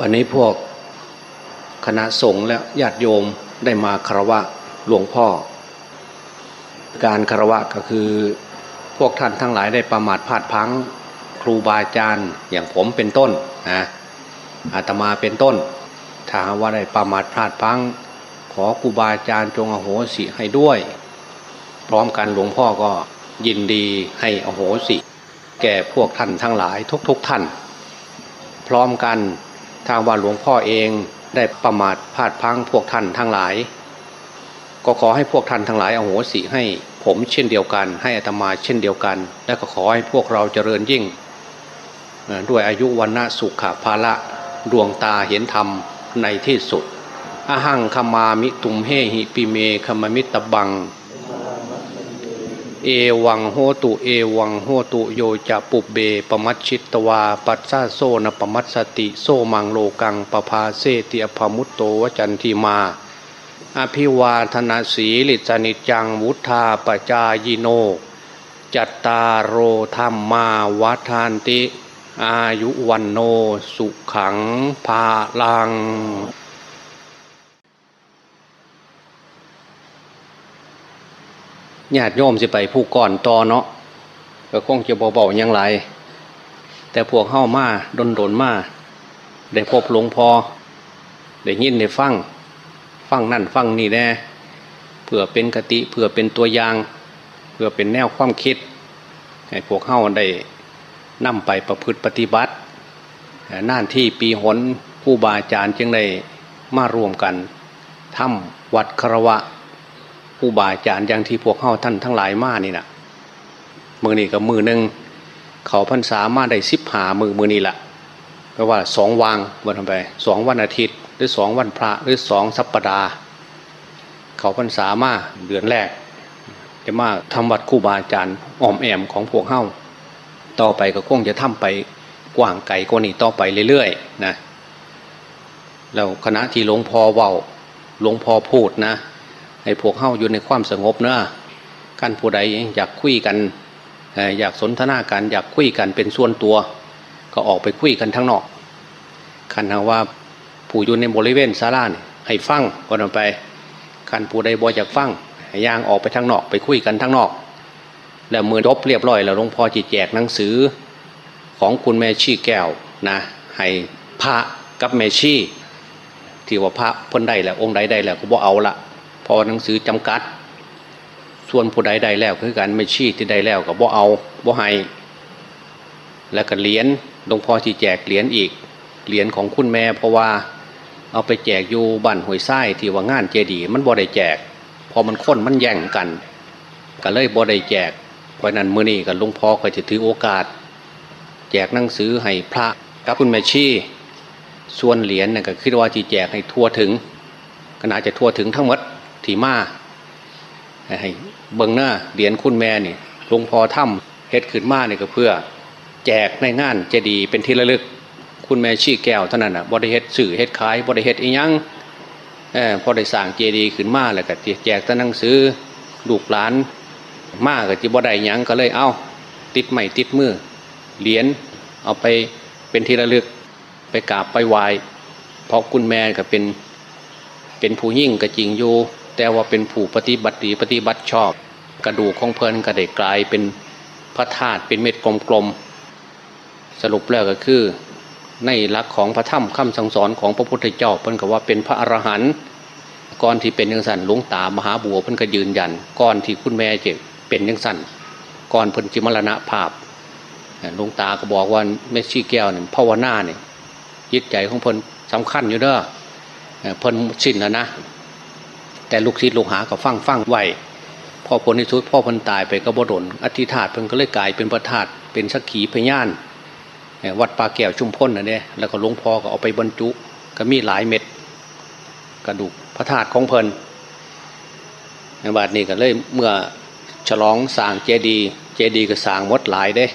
วันนี้พวกคณะสงฆ์และญาติโยมได้มาคารวะหลวงพ่อ การคารวะก็คือพวกท่านทั้งหลายได้ประมาทพลาดพังครูบาอาจารย์อย่างผมเป็นต้นนะอาตมาเป็นต้น ถ้าว่าได้ประมาทพลาดพังขอครูบาอาจารย์จงอโหสิให้ด้วย พร้อมกันหลวงพ่อก็ยินดีให้อโหสิ แก่พวกท่านทั้งหลายทุกๆทท่าน พร้อมกัน ทางว่าหลวงพ่อเองได้ประมาทพลาดพังพวกท่านทั้งหลาย ก็ขอให้พวกท่านทั้งหลายอโหสิให้ผมเช่นเดียวกัน ให้อาตมาเช่นเดียวกัน และก็ขอให้พวกเราเจริญยิ่ง ด้วยอายุวันนะสุขภาละดวงตาเห็นธรรมในที่สุดอหังคมามิตุมเฮหิปิเมคมมิตบัง เอวังโหตุเอวังโหตุโยจะปุบเบปมัชชิตวา ปัสสะโซนปมัสสติโซมังโลกังปภาเสติอภมุตโตวจันทีมา อภิวาธนาสีลิจนิจังวุธาปจายโน จัตตารโอธรรมาวัฏานติ อายุวันโนสุขังภาลัง ญาติโยมสิไปผู้ก่อนตอเนาะก็คงจะเบาๆยังไรแต่พวกเข้ามาดนดนมาได้พบหลวงพอได้ยินได้ฟังฟังนั่นฟังนี่แน่เพื่อเป็นกติเพื่อเป็นตัวอย่าง เพื่อเป็นแนวความคิดให้พวกเข้าได้นำไปประพฤติปฏิบัติน่านที่ปีหนผู้บาอาจารย์จึงได้มารวมกันทำวัดคารวะ ผู้บาอาจารย์อย่างที่พวกเข้าท่านทั้งหลายมานี่นะมือนี่กับมือหนึ่งเขาพันษามาได้สิบหามือมือนี่แหละแปลว่าสองวางวันทำไปสองวันอาทิตย์ หรือสองวันพระหรือสองสัปปดาห์เขาพันษามาเดือนแรกจะมาทำวัดคู่บาอาจารย์อ่อมแอมของพวกเข้าต่อไปก็คงจะทำไปกว้างไกลกว่านี้ต่อไปเรื่อยๆนะแล้วคณะที่หลวงพ่อเว้าหลวงพ่อพูดนะ ให้พวกเข้าอยู่ในความสงบเนอะกันผู้ใดอยากคุยกัน อยากสนทนากันอยากคุยกันเป็นส่วนตัว ก็ออกไปคุยกันทั้งนอกคันว่าผู้อยู่ในบริเวณศาลาเนี่ยให้ฟังก่อนไปคันผู้ใดบออยากฟังให้ย่างออกไปทั้งนอกไปคุยกันทั้งนอก แล้วมือรบเรียบร้อยแล้วหลวงพ่อจีแจกหนังสือของคุณแม่ชีแก้วนะให้พระกับแม่ชีที่ว่าพระพ้นได้แล้วองค์ใดได้แล้วก็บอกเอาละ พอหนังสือจำกัด ส่วนผู้ใดใดแล้วคือการไม่ชี้ที่ใดแล้วก็บ่เอาบ่ให้แล้วก็เหรียญหลวงพ่อที่แจกเหรียญอีกเหรียญของคุณแม่ เพราะว่าเอาไปแจกอยู่บ้านหวยไส้ที่ว่างานเจดีมันบ่ได้แจก พอมันค้นมันแย่งกัน ก็เลยบ่ได้แจกเพราะนั้นเมื่อนี้กับหลวงพ่อก็จะถือโอกาส แจกหนังสือให้พระกับคุณแม่ชี้ส่วนเหรียญน่ยก็คิดว่าที่แจกให้ทั่วถึงก็น่าจะทั่วถึงทั้งหมด ที่มาให้เบิ้งหน้าเหรียญคุณแม่นี่หลวงพ่อถ้ำเฮ็ดขึ้นมาเนี่ยก็เพื่อ แจกในงานเจดีเป็นที่ระลึก คุณแม่ชี้แก้วเท่านั้นอะบริเฮ็ดสื่อเฮ็ดขายบริเฮ็ดอีหยังอพอได้สั่งเจดีขึ้นมาแล้วก็แจกตะหนังสือลูกหลานมากกับจีบอได้ยังก็เลยเอาติดใหม่ติดมือเหรียญเอาไปเป็นที่ระลึกไปกราบไปไหว้เพราะคุณแม่ก็เป็นเป็นผู้ยิ่งก็จริงอยู่ แต่ว่าเป็นผู้ปฏิบัติดีปฏิบัติชอบ กระดูกของเพลินก็ได้กลายเป็นพระธาตุเป็นเม็ดกลมๆสรุปแล้วก็คือ ในหลักของพระธรรมคำสั่งสอนของพระพุทธเจ้าเพิ่นก็ว่าเป็นพระอรหันต์ก่อนที่เป็นยังสันหลวงตามหาบัวเพิ่นก็ยืนยันก่อนที่คุณแม่จะเป็นยังสันก่อนเพิ่นจิมรณะภาพหลวงตาก็บอกว่าเมชี่แก้วเนี่ยภาวนาเนี่ยจิตใจของเพิ่นสำคัญอยู่เด้อเพิ่นสิ้นแล้วนะ แต่ลูกศิษย์ลูกหาก็ฟังฟังไหวพ่อผลที่สุดพ่อพันตายไปก็บดลอธิษฐานเพิ่นก็เลยกลายเป็นประธาตเป็นสักขีพยานวัดปลาแก้วชุมพ้นนะเนี่ยแล้วก็หลวงพ่อก็เอาไปบรรจุก็มีหลายเม็ดกระดูกพระธาตุของเพิ่นในบาดนี้ก็เลยเมื่อฉลองสางเจดีเจดีก็สางมดหลายเด้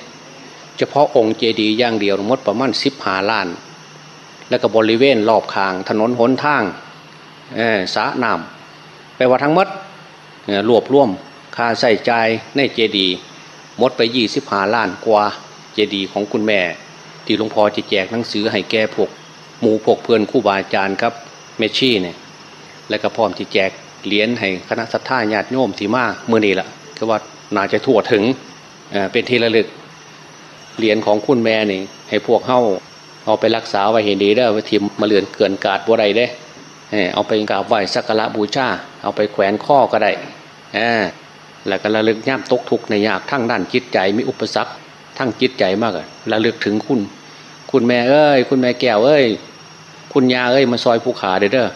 เฉพาะองค์เจดีย่างเดียวมดประมาณสิบหาล้าน แล้วก็บริเวณรอบคางถนนหนทางสะน้ำ ไปว่าทั้งมดรวบรวมค่าใส่ใจในเจดีมดไปยี่สิบห้าล้านกว่าเจดีของคุณแม่ ที่หลวงพ่อจะแจกหนังสือให้แก่พวกหมู่พวกเพื่อนคู่บาอาจารย์ครับเมชี่เนี่ยและก็พร้อมที่แจกเหรียญให้คณะสัตยาญาติโยมที่มาเมื่อนี้ละก็ว่าน่าจะทั่วถึงเป็นที่ระลึกเหรียญของคุณแม่นี่ให้พวกเข้าเอาไปรักษาไว้เห็นดีได้ไว้ทิมมาเลือนเกินกาดบ่ไรเด้ เออเอาไปกราบไหว้สักการะบูชาเอาไปแขวนข้อก็ได้อ่าแล้วก็ระลึกย่ำตกทุกข์ในยากทั้งด้านจิตใจมีอุปสรรคทั้งจิตใจมากอะระลึกถึงคุณ คุณแม่เอ้ย คุณแม่แก้วเอ้ย คุณยาเอ้ยมาซอยผู้ขาเด้อเด้อ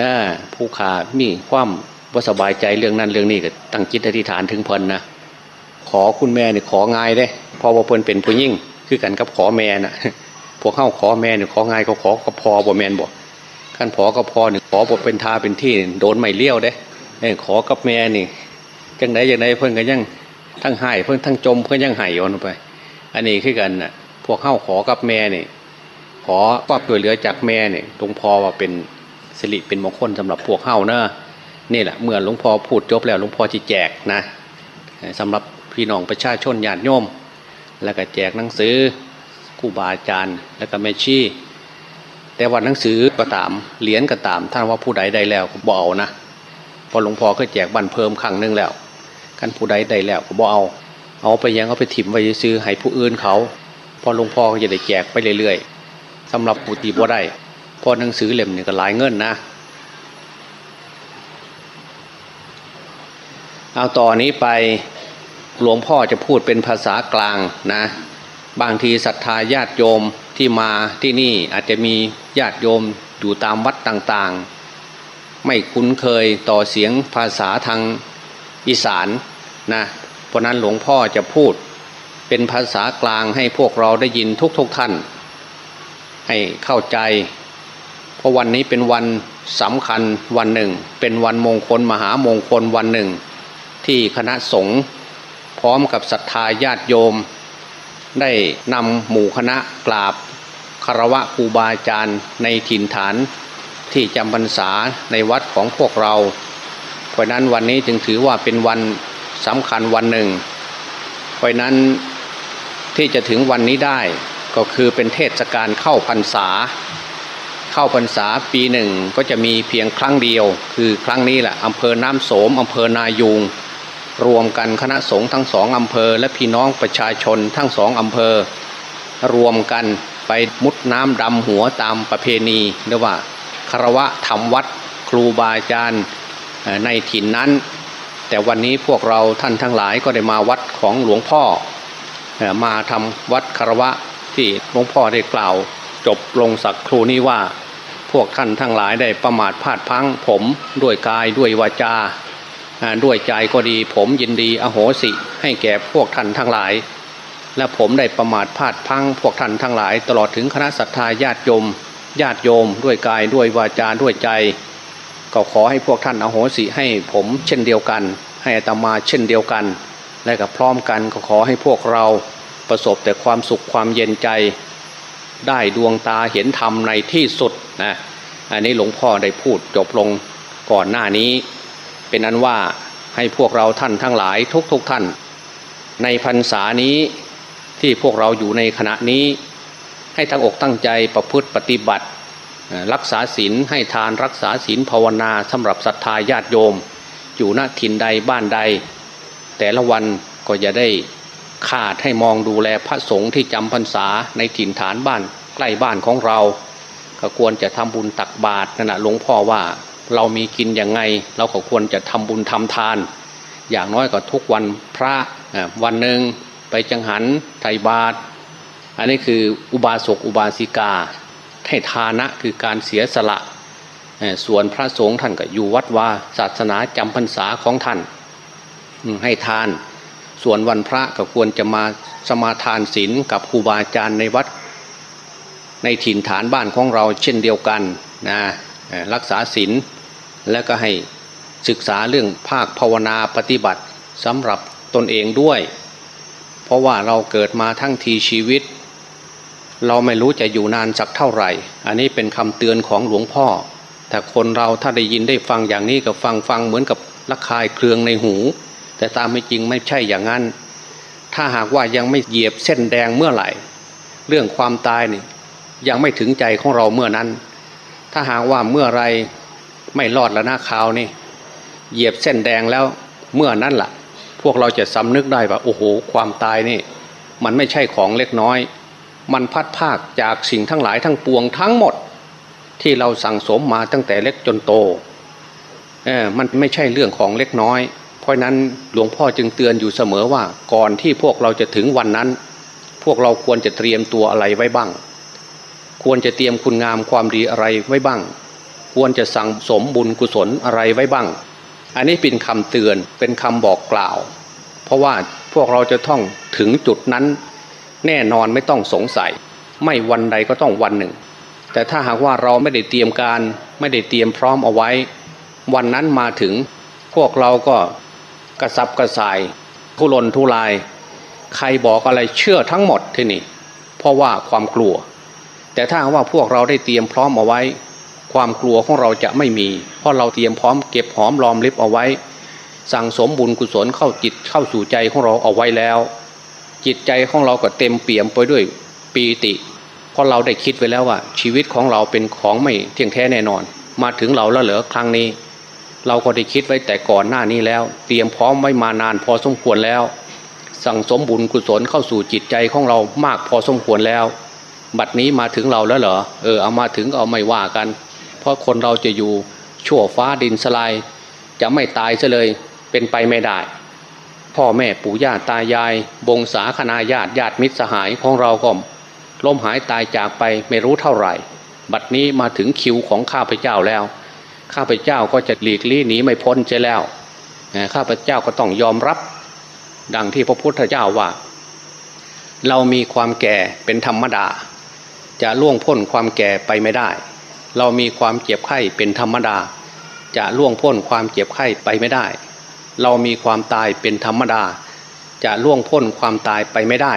อ่าผู้ขามีความว่าสบายใจเรื่องนั้นเรื่องนี้ก็ตั้งจิตอธิษฐานถึงเพิ่นนะขอคุณแม่เนี่ยของายเด้เพอว่าเพิ่นเป็นผู้ยิ่งคือกันกับขอแม่น่ะพวกเข้าขอแม่เนี่ยของายเขาขอกับพอบ่แมนบ่ ขั้นพอกับพอเนี่ยขอบ่เป็นทาเป็นที่โดนไม่เลี้ยวเด้ขอกับแม่นี่จังไดจังไดเพิ่นก็ยังทั้งให้เพิ่นทั้งจมเพิ่นยังให้ย้อนไป อันนี้คือกันน่ะพวกเข้าขอกับแม่นี่ขอความช่วยเหลือจากแม่เนี่ยหลวงพ่อว่าเป็นสิริเป็นมงคลสำหรับพวกเฮานะนี่แหละเมื่อหลวงพ่อพูดจบแล้วหลวงพ่อจะแจกนะสำหรับพี่น้องประชาชนญาติโยม แล้วก็แจกหนังสือครูบาอาจารย์ แล้วก็แม่ชี แต่ว่าหนังสือก็ตามเหรียญก็ตาม ท่านว่าผู้ใดได้แล้วก็บเอานะพอหลวงพ่อก็แจกบันเพิ่มครั้งหนึงแล้วกันผู้ใดได้แล้วก็บเอา เอาไปยังเอาไปถิ่มไว้ซื้อให้ผู้อื่นเขา พอหลวงพ่อก็จะได้แจกไปเรื่อยๆสำหรับผู้ที่บ่ได้พอหนังสือเล่มนี่ก็หลายเงินนะเอาต่อนนี้ไปหลวงพ่อจะพูดเป็นภาษากลางนะ บางทีศรัทธาญาติโยม ที่มาที่นี่อาจจะมีญาติโยมอยู่ตามวัดต่างๆ ไม่คุ้นเคยต่อเสียงภาษาทางอีสานนะเพราะนั้นหลวงพ่อจะพูดเป็นภาษากลางให้พวกเราได้ยินทุกๆทท่าน ให้เข้าใจ เพราะวันนี้เป็นวันสำคัญวันหนึ่ง เป็นวันมงคลมหามงคลวันหนึ่ง ที่คณะสงฆ์พร้อมกับศรัทธาญาติโยม ได้นำหมู่คณะกราบคารวะครูบาอาจารย์ในถิ่นฐานที่จำพรรษาในวัดของพวกเรา เพราะนั้นวันนี้จึงถือว่าเป็นวันสำคัญวันหนึ่ง เพราะนั้นที่จะถึงวันนี้ได้ก็คือเป็นเทศกาลเข้าพรรษา เข้าพรรษาปีหนึ่งก็จะมีเพียงครั้งเดียว คือครั้งนี้แหละอำเภอน้ำโสมอำเภอนายูง รวมกันคณะสงฆ์ทั้งสองอำเภอ และพี่น้องประชาชนทั้งสองอำเภอ รวมกันไปมุดน้ำดำหัวตามประเพณีเรียกว่าคารวะธรรมวัดครูบาอาจารย์ในถิ่นนั้น แต่วันนี้พวกเราท่านทั้งหลายก็ได้มาวัดของหลวงพ่อ มาทำวัดคารวะที่หลวงพ่อได้กล่าว จบลงสักครูนี้ว่า พวกท่านทั้งหลายได้ประมาทพลาดพังผมด้วยกายด้วยวาจา ด้วยใจก็ดี ผมยินดีอโหสิ ให้แก่พวกท่านทั้งหลาย และผมได้ประมาทพลาดพังพวกท่านทั้งหลาย ตลอดถึงคณะศรัทธาญาติโยมญาติโยม ด้วยกายด้วยวาจาด้วยใจ ก็ขอให้พวกท่านอโหสิให้ผมเช่นเดียวกัน ให้อาตมาเช่นเดียวกัน และก็พร้อมกันก็ขอให้พวกเราประสบแต่ความสุขความเย็นใจ ได้ดวงตาเห็นธรรมในที่สุดนะอันนี้หลวงพ่อได้พูดจบลงก่อนหน้านี้ เป็นอันว่าให้พวกเราท่านทั้งหลายทุกๆทท่าน ในพรรษานี้ที่พวกเราอยู่ในขณะนี้ ให้ตั้งอกตั้งใจประพฤติปฏิบัติ รักษาศีลให้ทานรักษาศีลภาวนาสำหรับศรัทธาญาติโยม อยู่ณถิ่นใดบ้านใด แต่ละวันก็อย่าได้ขาดให้มองดูแลพระสงฆ์ที่จำพรรษาในถิ่นฐานบ้านใกล้บ้านของเรา ก็ควรจะทำบุญตักบาตรนั่นนะหลวงพ่อว่า เรามีกินอย่างไง เราก็ควรจะทำบุญทำทาน อย่างน้อยก็ทุกวันพระวันหนึ่งไปจังหันไทยบาตรอันนี้คืออุบาสกอุบาสิกาให้ทานะคือการเสียสละ ส่วนพระสงฆ์ท่านก็อยู่วัดว่าศาสนาจำพรรษาของท่านให้ทาน ส่วนวันพระก็ควรจะมาสมาทานศีลกับครูบาอาจารย์ในวัด ในถิ่นฐานบ้านของเราเช่นเดียวกันนะรักษาศีล แล้วก็ให้ศึกษาเรื่องภาคภาวนาปฏิบัติสำหรับตนเองด้วย เพราะว่าเราเกิดมาทั้งทีชีวิต เราไม่รู้จะอยู่นานสักเท่าไหร่ อันนี้เป็นคำเตือนของหลวงพ่อ แต่คนเราถ้าได้ยินได้ฟังอย่างนี้ก็ฟังฟังเหมือนกับระคายเครืองในหู แต่ตามไม่จริงไม่ใช่อย่างนั้น ถ้าหากว่ายังไม่เหยียบเส้นแดงเมื่อไหร่ เรื่องความตายนี่ยังไม่ถึงใจของเราเมื่อนั้น ถ้าหากว่าเมื่อไร ไม่รอดแล้วน้าคราวนี่เหยียบเส้นแดงแล้วเมื่อนั้นล่ะ พวกเราจะสำนึกได้ว่าโอ้โห ความตายนี่ มันไม่ใช่ของเล็กน้อย มันพัดภาคจากสิ่งทั้งหลายทั้งปวงทั้งหมด ที่เราสั่งสมมาตั้งแต่เล็กจนโตเออมันไม่ใช่เรื่องของเล็กน้อย เพราะนั้นหลวงพ่อจึงเตือนอยู่เสมอว่าก่อนที่พวกเราจะถึงวันนั้น พวกเราควรจะเตรียมตัวอะไรไว้บ้าง ควรจะเตรียมคุณงามความดีอะไรไว้บ้าง ควรจะสั่งสมบุญกุศลอะไรไว้บ้าง อันนี้เป็นคำเตือนเป็นคำบอกกล่าว เพราะว่าพวกเราจะต้องถึงจุดนั้น แน่นอนไม่ต้องสงสัย ไม่วันใดก็ต้องวันหนึ่ง แต่ถ้าหากว่าเราไม่ได้เตรียมการ ไม่ได้เตรียมพร้อมเอาไว้ วันนั้นมาถึงพวกเราก็กระสับกระส่าย ทุรนทุราย ใครบอกอะไรเชื่อทั้งหมดที่นี่ เพราะว่าความกลัว แต่ถ้าหากว่าพวกเราได้เตรียมพร้อมเอาไว้ ความกลัวของเราจะไม่มี เพราะเราเตรียมพร้อมเก็บหอมรอมริบเอาไว้ สั่งสมบุญกุศลเข้าจิตเข้าสู่ใจของเราเอาไว้แล้ว จิตใจของเราก็เต็มเปี่ยมไปด้วยปีติ เพราะเราได้คิดไว้แล้วว่า ชีวิตของเราเป็นของไม่เที่ยงแท้แน่นอน มาถึงเราแล้วเหรอครั้งนี้ เราก็ได้คิดไว้แต่ก่อนหน้านี้แล้ว เตรียมพร้อมไว้มานานพอสมควรแล้ว สั่งสมบุญกุศลเข้าสู่จิตใจของเรามากพอสมควรแล้วบัดนี้มาถึงเราแล้วเหรอ เออเอามาถึงเอาไม่ว่ากัน ราะคนเราจะอยู่ชั่วฟ้าดินสลาย จะไม่ตายซะเลยเป็นไปไม่ได้ พ่อแม่ปู่ย่าตายาย บงสาคณาญาติญาติมิตรสหายของเราก็ล้มหายตายจากไปไม่รู้เท่าไหร่ บัดนี้มาถึงคิวของข้าพเจ้าแล้ว ข้าพเจ้าก็จะหลีกลี่หนีไม่พ้นเสียแล้วข้าพเจ้าก็ต้องยอมรับ ดังที่พระพุทธเจ้าว่า เรามีความแก่เป็นธรรมดา จะล่วงพ้นความแก่ไปไม่ได้ เรามีความเจ็บไข้เป็นธรรมดา จะล่วงพ้นความเจ็บไข้ไปไม่ได้ เรามีความตายเป็นธรรมดา จะล่วงพ้นความตายไปไม่ได้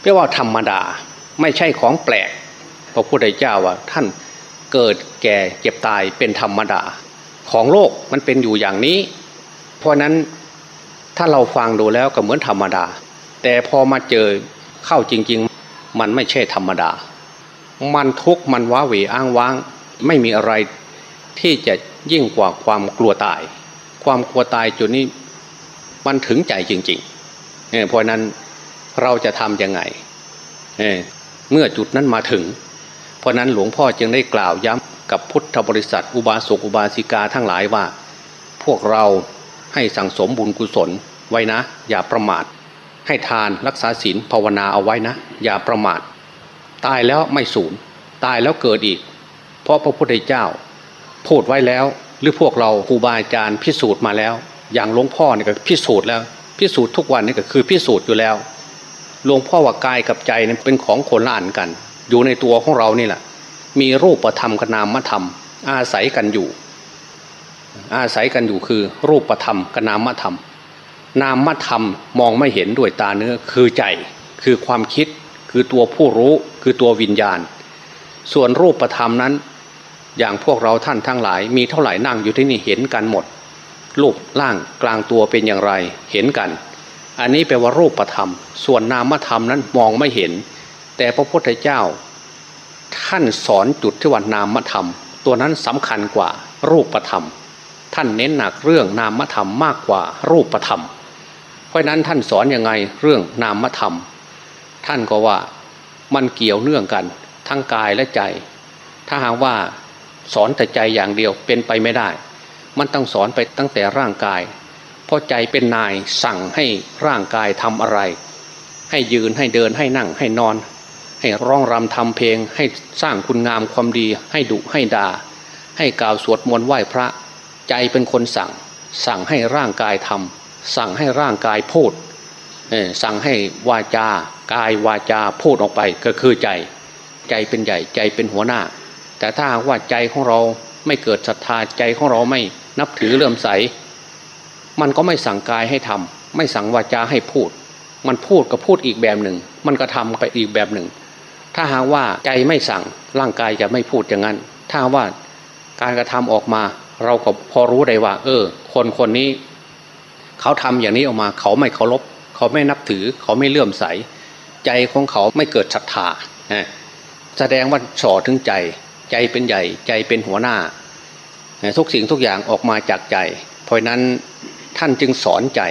เรียกว่าธรรมดาไม่ใช่ของแปลกพระพุทธเจ้าว่าท่านเกิดแก่เจ็บตายเป็นธรรมดา ของโลกมันเป็นอยู่อย่างนี้ เพราะนั้นถ้าเราฟังดูแล้วก็เหมือนธรรมดา แต่พอมาเจอเข้าจริง ๆ มันไม่ใช่ธรรมดา มันทุกข์มันว้าเหวอ้างว้าง ไม่มีอะไรที่จะยิ่งกว่าความกลัวตาย ความกลัวตายจุดนี้มันถึงใจจริงๆเเพราะนั้นเราจะทำยังไงเเมื่อจุดนั้นมาถึง เพราะนั้นหลวงพ่อจึงได้กล่าวย้ำกับพุทธบริษัทอุบาสกอุบาสิกาทั้งหลายว่า พวกเราให้สั่งสมบุญกุศลไว้นะ อย่าประมาท ให้ทานรักษาศีลภาวนาเอาไว้นะ อย่าประมาท ตายแล้วไม่สูญตายแล้วเกิดอีก เพราะพระพุทธเจ้า พูดไว้แล้ว หรือพวกเราครูบาอาจารย์พิสูจน์มาแล้ว อย่างหลวงพ่อเนี่ยก็พิสูจน์แล้ว พิสูจน์ทุกวันนี่ก็คือพิสูจน์อยู่แล้วหลวงพ่อว่ากายกับใจนี่เป็นของคนละอันกัน อยู่ในตัวของเรานี่แหละมีรูปธรรมกับนามธรรม อาศัยกันอยู่ อาศัยกันอยู่คือ รูปธรรมกับนามธรรม นามธรรมมองไม่เห็นด้วยตาเนื้อคือใจคือความคิด คือตัวผู้รู้คือตัววิญญาณ ส่วนรูปธรรมนั้น อย่างพวกเราท่านทั้งหลาย มีเท่าไหร่นั่งอยู่ที่นี่เห็นกันหมด รูปร่างกลางตัวเป็นอย่างไรเห็นกัน อันนี้แปลว่ารูปธรรม ส่วนนามธรรมนั้นมองไม่เห็น แต่พระพุทธเจ้า ท่านสอนจุดที่ว่านามธรรม ตัวนั้นสำคัญกว่ารูปธรรม ท่านเน้นหนักเรื่องนามธรรมมากกว่ารูปธรรม เพราะนั้นท่านสอนยังไงเรื่องนามธรรม ท่านก็ว่ามันเกี่ยวเนื่องกัน ทั้งกายและใจ ถ้าหากว่าสอนแต่ใจอย่างเดียวเป็นไปไม่ได้ มันต้องสอนไปตั้งแต่ร่างกาย เพราะใจเป็นนายสั่งให้ร่างกายทำอะไร ให้ยืนให้เดินให้นั่งให้นอน ให้ร้องรำทำเพลง ให้สร้างคุณงามความดี ให้ดุให้ดา่าให้กล่าวสวดมนต์ไหว้พระ ใจเป็นคนสั่ง สั่งให้ร่างกายทำสั่งให้ร่างกายพูดสั่งให้วาจา กายวาจาพูดออกไปก็คือใจ ใจเป็นใหญ่ใจเป็นหัวหน้า แต่ถ้าว่าใจของเราไม่เกิดศรัทธาใจของเราไม่นับถือเลื่อมใส มันก็ไม่สั่งกายให้ทำไม่สั่งวาจาให้พูด มันพูดก็พูดอีกแบบหนึ่ง มันก็ทำไปอีกแบบหนึ่ง ถ้าหากว่าใจไม่สั่งร่างกายจะไม่พูดอย่างนั้น ถ้าว่าการกระทำออกมา เราก็พอรู้ได้ว่า เออ คนคนนี้ เขาทำอย่างนี้ออกมา เขาไม่เคารพเขาไม่นับถือ เขาไม่เลื่อมใส ใจของเขาไม่เกิดศรัทธาแสดงว่าสอถึงใจ ใจเป็นใหญ่ ใจเป็นหัวหน้า ทุกสิ่งทุกอย่างออกมาจากใจ เพราะนั้นท่านจึงสอนใจ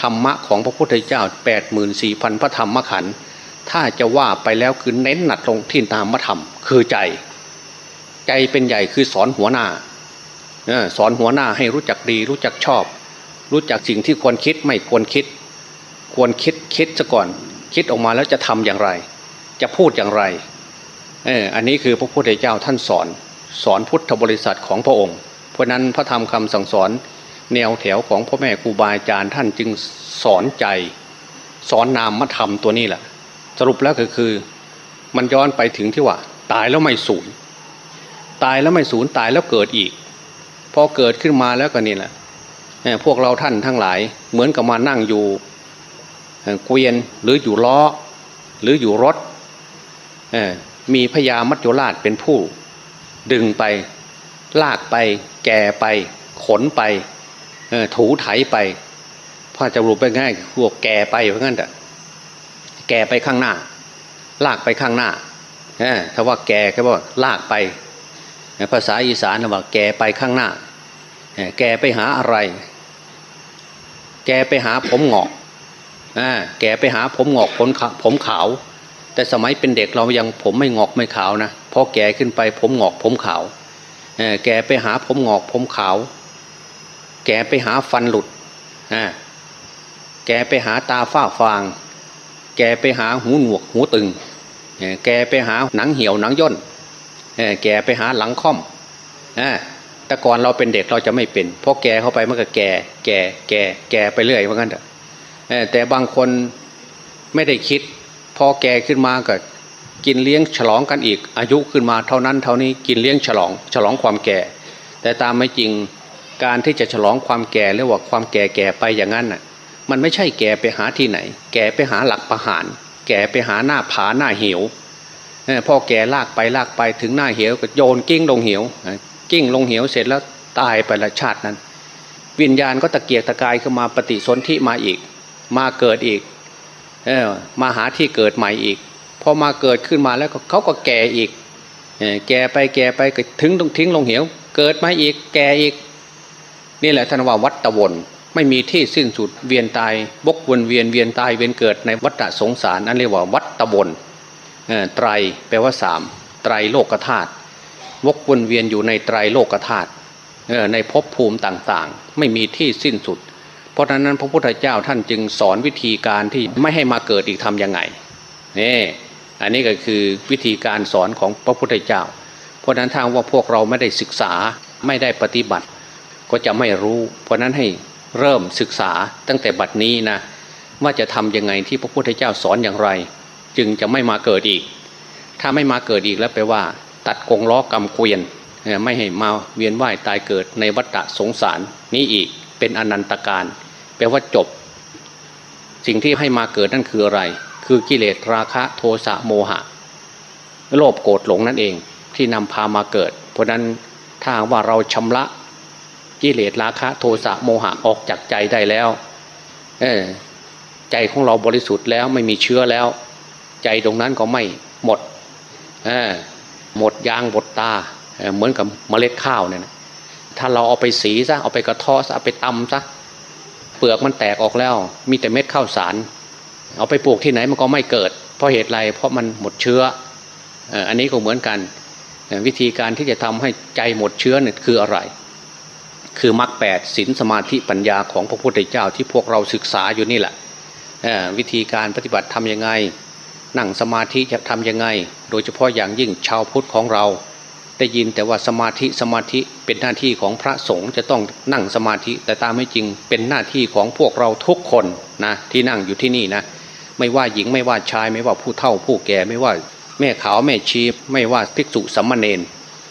ธรรมะของพระพุทธเจ้า 8 4 0 0 0 พระธรรมขันธ์ถ้าจะว่าไปแล้วคือเน้นหนักลงที่นามธรรม คือใจ ใจเป็นใหญ่คือสอนหัวหน้าสอนหัวหน้าให้รู้จักดี รู้จักชอบ รู้จักสิ่งที่ควรคิดไม่ควรคิด ควรคิดคิดซะก่อน คิดออกมาแล้วจะทำอย่างไร จะพูดอย่างไรเอออันนี้คือพระพุทธเจ้าท่านสอน สอนพุทธบริษัทของพระองค์ เพราะนั้นพระธรรมคำสั่งสอนแนวแถวของพ่อแม่ครูบาอาจารย์ท่านจึงสอนใจ สอนนามธรรมตัวนี้แหละสรุปแล้วก็คือ มันย้อนไปถึงที่ว่า ตายแล้วไม่สูญตายแล้วไม่สูญตายแล้วเกิดอีก พอเกิดขึ้นมาแล้วก็นี่แหละพวกเราท่านทั้งหลายเหมือนกับมานั่งอยู่ เกวียนหรืออยู่ล้อหรืออยู่รถมีพญามัจจุราชเป็นผู้ ดึงไป ลากไป แก่ไป ขนไปถูไถไปพ่อจะรูปไปง่ายพวกแก่ไปเพราะงั้นแต่แก่ไปข้างหน้า ลากไปข้างหน้าถ้าว่าแก่ก็บอกลากไป ภาษาอีสานว่าแก่ไปข้างหน้า แก่ไปหาอะไร แก่ไปหาผมหงอก แกไปหาผมหงอกผมผมขาว แต่สมัยเป็นเด็กเรายังผมไม่งอกไม่ขาวนะพอแก่ขึ้นไปผมหงอกผมขาวแกไปหาผมหงอกผมขาว แกไปหาฟันหลุดแกไปหาตาฝ้าฟาง แกไปหาหูหนวกหูตึง แกไปหาหนังเหี่ยวหนังย่นแกไปหาหลังค่อมแต่ก่อนเราเป็นเด็กเราจะไม่เป็นเพราะแกเข้าไปมันก็แกแกแกแกไปเรื่อยเหมือนกัน แต่บางคนไม่ได้คิด พอแก่ขึ้นมาก็กินเลี้ยงฉลองกันอีก อายุขึ้นมาเท่านั้นเท่านี้กินเลี้ยงฉลอง ฉลองความแก่ แต่ตามไม่จริงการที่จะฉลองความแก่เรียกว่าความแก่แก่ไปอย่างนั้นน่ะมันไม่ใช่แก่ไปหาที่ไหน แก่ไปหาหลักประหาร แก่ไปหาหน้าผาหน้าเหวพ่อแก่ลากไปลากไปถึงหน้าเหวก็โยนกิ้งลงเหวกิ้งลงเหวเสร็จแล้วตายไปละชาตินั้น วิญญาณก็ตะเกียกตะกายขึ้นมาปฏิสนธิมาอีก มาเกิดอีกเออมาหาที่เกิดใหม่อีกพอมาเกิดขึ้นมาแล้วเขาก็แก่อีกแก่ไปแก่ไปก็ถึงต้องทิ้งลงเหว เกิดมาอีกแก่อีก นี่แหละท่านว่าวัตวนไม่มีที่สิ้นสุดเวียนตายบกวนเวียนเวียนตายเวียนเกิดในวัฏสงสารนั่นเรียกว่าวัตวนไตรแปลว่าสามไตรโลกธาตุวกวนเวียนอยู่ในไตรโลกธาตุในภพภูมิต่างๆ ไม่มีที่สิ้นสุด เพราะฉะนั้นพระพุทธเจ้าท่านจึงสอนวิธีการที่ไม่ให้มาเกิดอีกทำยังไงนี่อันนี้ก็คือวิธีการสอนของพระพุทธเจ้า เพราะนั้นทางว่าพวกเราไม่ได้ศึกษาไม่ได้ปฏิบัติ ก็จะไม่รู้ เพราะนั้นให้เริ่มศึกษาตั้งแต่บัดนี้นะว่าจะทำยังไงที่พระพุทธเจ้าสอนอย่างไร จึงจะไม่มาเกิดอีก ถ้าไม่มาเกิดอีกแล้วแปลว่า ตัดกงล้อกรรมเกวียนไม่ให้มาเวียนว่ายตายเกิดในวัฏสงสารนี้อีกเป็นอนันตการ แปลว่าจบ สิ่งที่ให้มาเกิดนั่นคืออะไร คือกิเลสราคะโทสะโมหะ โลภโกรธหลงนั่นเองที่นำพามาเกิด เพราะนั้นถ้าว่าเราชำระกิเลสราคะโทสะโมหะออกจากใจได้แล้วเออใจของเราบริสุทธิ์แล้วไม่มีเชื้อแล้ว ใจตรงนั้นก็ไม่หมดเออหมดยางหมดตาเเหมือนกับเมล็ดข้าวเนี่ยนะถ้าเราเอาไปสีซะเอาไปกระท้อซะเอาไปตำซะ เปลือกมันแตกออกแล้ว มีแต่เม็ดข้าวสาร เอาไปปลูกที่ไหนมันก็ไม่เกิด เพราะเหตุไรเพราะมันหมดเชื้ออันนี้ก็เหมือนกันวิธีการที่จะทำให้ใจหมดเชื้อเนี่ยคืออะไร คือมรรคแปดศีลสมาธิปัญญาของพระพุทธเจ้าที่พวกเราศึกษาอยู่นี่แหละวิธีการปฏิบัติทำยังไง นั่งสมาธิจะทำยังไง โดยเฉพาะอย่างยิ่งชาวพุทธของเรา ได้ยินแต่ว่าสมาธิสมาธิเป็นหน้าที่ของพระสงฆ์จะต้องนั่งสมาธิแต่ตามไม่จริงเป็นหน้าที่ของพวกเราทุกคนนะที่นั่งอยู่ที่นี่นะไม่ว่าหญิงไม่ว่าชายไม่ว่าผู้เฒ่าผู้แก่ไม่ว่าแม่ขาวแม่ชีไม่ว่าภิกษุสัมมาเนน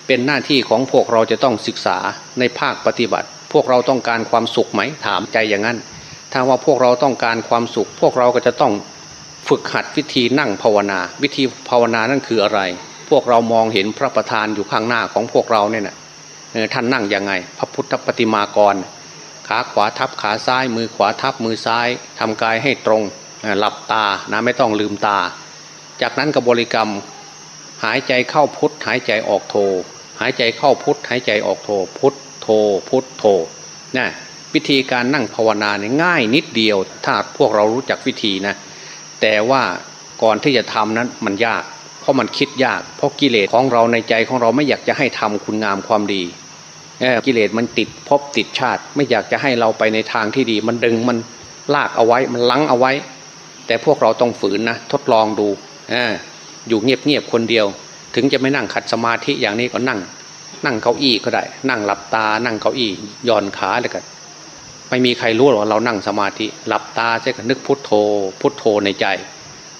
เป็นหน้าที่ของพวกเราจะต้องศึกษาในภาคปฏิบัติ พวกเราต้องการความสุขไหมถามใจอย่างนั้น ถ้าว่าพวกเราต้องการความสุข พวกเราก็จะต้องฝึกหัดวิธีนั่งภาวนา วิธีภาวนานั่นคืออะไร พวกเรามองเห็นพระประธานอยู่ข้างหน้าของพวกเราเนี่ยนะท่านนั่งยังไง พระพุทธปฏิมากร ขาขวาทับขาซ้าย มือขวาทับมือซ้ายทำกายให้ตรงหลับตานะไม่ต้องลืมตา จากนั้นก็บริกรรมหายใจเข้าพุทธหายใจออกโท หายใจเข้าพุทธหายใจออกโท พุทโทพุทโทนะวิธีการนั่งภาวนาเนี่ยง่ายนิดเดียว ถ้าพวกเรารู้จักวิธีนะแต่ว่าก่อนที่จะทำนั้นมันยาก เพราะมันคิดยาก เพราะกิเลสของเราในใจของเราไม่อยากจะให้ทำคุณงามความดีกิเลสมันติดภพติดชาติ ไม่อยากจะให้เราไปในทางที่ดี มันดึงมันลากเอาไว้มันลังเอาไว้ แต่พวกเราต้องฝืนนะทดลองดูอยู่เงียบๆคนเดียว ถึงจะไม่นั่งขัดสมาธิอย่างนี้ก็นั่ง นั่งเก้าอี้ก็ได้ นั่งหลับตา นั่งเก้าอี้ย่อนขาเลยกันไม่มีใครรู้หรอกว่าเรานั่งสมาธิหลับตาใช่กันนึกพุทโธ พุทโธในใจ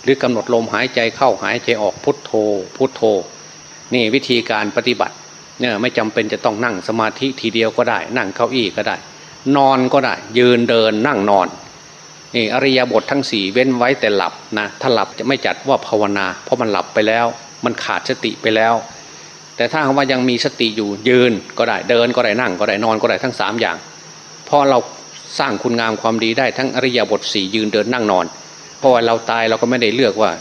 หรือกำหนดลมหายใจเข้าหายใจออกพุทโธ พุทโธ นี่วิธีการปฏิบัติเนี่ยไม่จำเป็นจะต้องนั่งสมาธิทีเดียวก็ได้ นั่งเก้าอี้ก็ได้ นอนก็ได้ ยืนเดินนั่งนอนนี่อริยบททั้งสี่เว้นไว้แต่หลับนะถ้าหลับจะไม่จัดว่าภาวนา เพราะมันหลับไปแล้ว มันขาดสติไปแล้ว แต่ถ้าว่ายังมีสติอยู่ยืนก็ได้เดินก็ได้นั่งก็ได้นอนก็ได้ทั้งสามอย่างเพราะเราสร้างคุณงามความดีได้ทั้งอริยบทสี่ยืนเดินนั่งนอน ราะว่าเราตายเราก็ไม่ได้เลือกว่า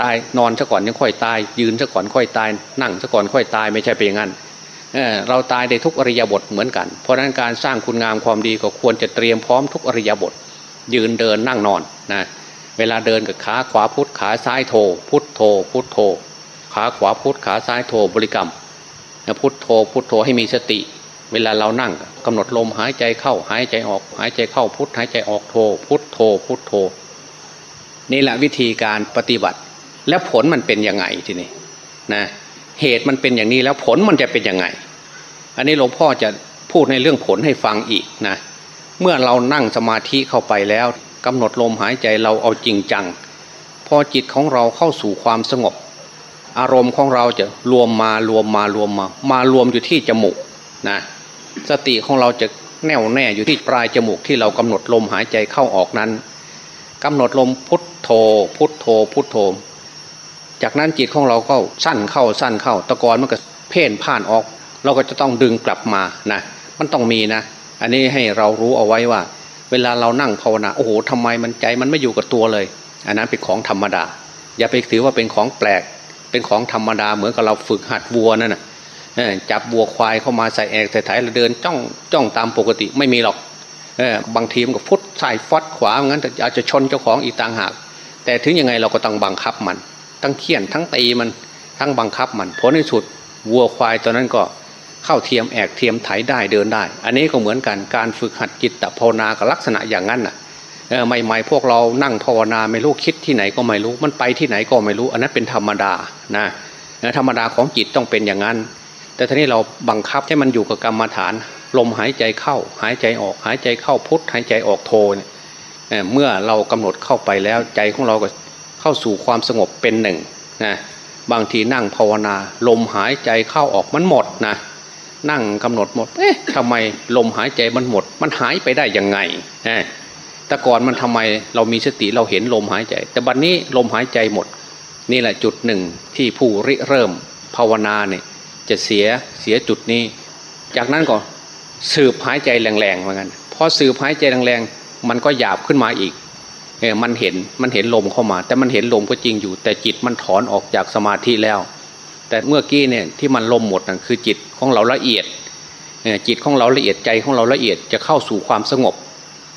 ตายนอนซะก่อนยังค่อยตาย ยืนซะก่อนค่อยตาย นั่งซะก่อนค่อยตายไม่ใช่เป็นงั้นเเราตายได้ทุกอริยบทเหมือนกัน เพราะฉะนั้นการสร้างคุณงามความดีก็ควรจะเตรียมพร้อมทุกอริยบท ยืนเดินนั่งนอนนะเวลาเดินกับขาขวาพุทธขาซ้ายโท พุทโท พุทโท ขาขวาพุทธขาซ้ายโทบริกรรมพุทโทพุทโทให้มีสติ เวลาเรานั่งกำหนดลมหายใจเข้าหายใจออก หายใจเข้าพุทหายใจออกโท พุทโทพุทโท นี่แหละวิธีการปฏิบัติ แล้วผลมันเป็นยังไงทีนี้นะเหตุมันเป็นอย่างนี้แล้วผลมันจะเป็นยังไง อันนี้หลวงพ่อจะพูดในเรื่องผลให้ฟังอีกนะเมื่อเรานั่งสมาธิเข้าไปแล้วกำหนดลมหายใจเราเอาจริงจัง พอจิตของเราเข้าสู่ความสงบ อารมณ์ของเราจะรวมมารวมมารวมมามารวมอยู่ที่จมูกนะสติของเราจะแน่วแน่อยู่ที่ปลายจมูกที่เรากำหนดลมหายใจเข้าออกนั้นกำหนดลมพุท โธ พุทโธ พุทโธ จากนั้นจิตของเราก็สั้นเข้าสั้นเข้า ตะกอนมันก็เพ่นผ่านออก เราก็จะต้องดึงกลับมานะมันต้องมีนะ อันนี้ให้เรารู้เอาไว้ว่า เวลาเรานั่งภาวนาโอ้โหทำไมมันใจมันไม่อยู่กับตัวเลย อันนั้นเป็นของธรรมดา อย่าไปถือว่าเป็นของแปลก เป็นของธรรมดาเหมือนกับเราฝึกหัดวัวนั่นนะจับวัวควายเข้ามาใส่แอกใส่ถ่ายเราเดินจ้องจ้องตามปกติไม่มีหรอกบางทีมันก็ฟุตซ้ายฟัดขวางั้นอาจจะชนเจ้าของอีกต่างหาก แต่ถึงยังไงเราก็ต้องบังคับมัน ทั้งเคี่ยนทั้งตีมันทั้งบังคับมันผลในสุดวัวควายตัวนั้นก็เข้าเทียมแอกเทียมไถได้เดินได้ อันนี้ก็เหมือนกันการฝึกหัดจิตภาวนากับลักษณะอย่างนั้นน่ะใหม่ๆพวกเรานั่งภาวนาไม่รู้คิดที่ไหนก็ไม่รู้มันไปที่ไหนก็ไม่รู้ อันนั้นเป็นธรรมดานะธรรมดาของจิตต้องเป็นอย่างนั้น แต่ทีนี้เราบังคับให้มันอยู่กับกรรมฐาน ลมหายใจเข้า หายใจออกหายใจเข้าพุทหายใจออกโทเนี่ย เมื่อเรากำหนดเข้าไปแล้วใจของเราก็เข้าสู่ความสงบเป็นหนึ่งนะบางทีนั่งภาวนา ลมหายใจเข้าออกมันหมดนะนั่งกำหนดหมดเอ๊ะทำไมลมหายใจมันหมด มันหายไปได้ยังไงแต่ก่อนมันทำไมเรามีสติเราเห็นลมหายใจ แต่บัดนนี้ลมหายใจหมด นี่แหละจุดหนึ่งที่ผู้ริเริ่มภาวนาเนี่ยจะเสียเสียจุดนี้ จากนั้นก็สืบหายใจแรงๆเหมือนกันพอสืบหายใจแรงๆ มันก็หยาบขึ้นมาอีกเออมันเห็นมันเห็นลมเข้ามา แต่มันเห็นลมก็จริงอยู่ แต่จิตมันถอนออกจากสมาธิแล้ว แต่เมื่อกี้เนี่ยที่มันลมหมดนั่นคือจิตของเราละเอียดจิตของเราละเอียดใจของเราละเอียดจะเข้าสู่ความสงบ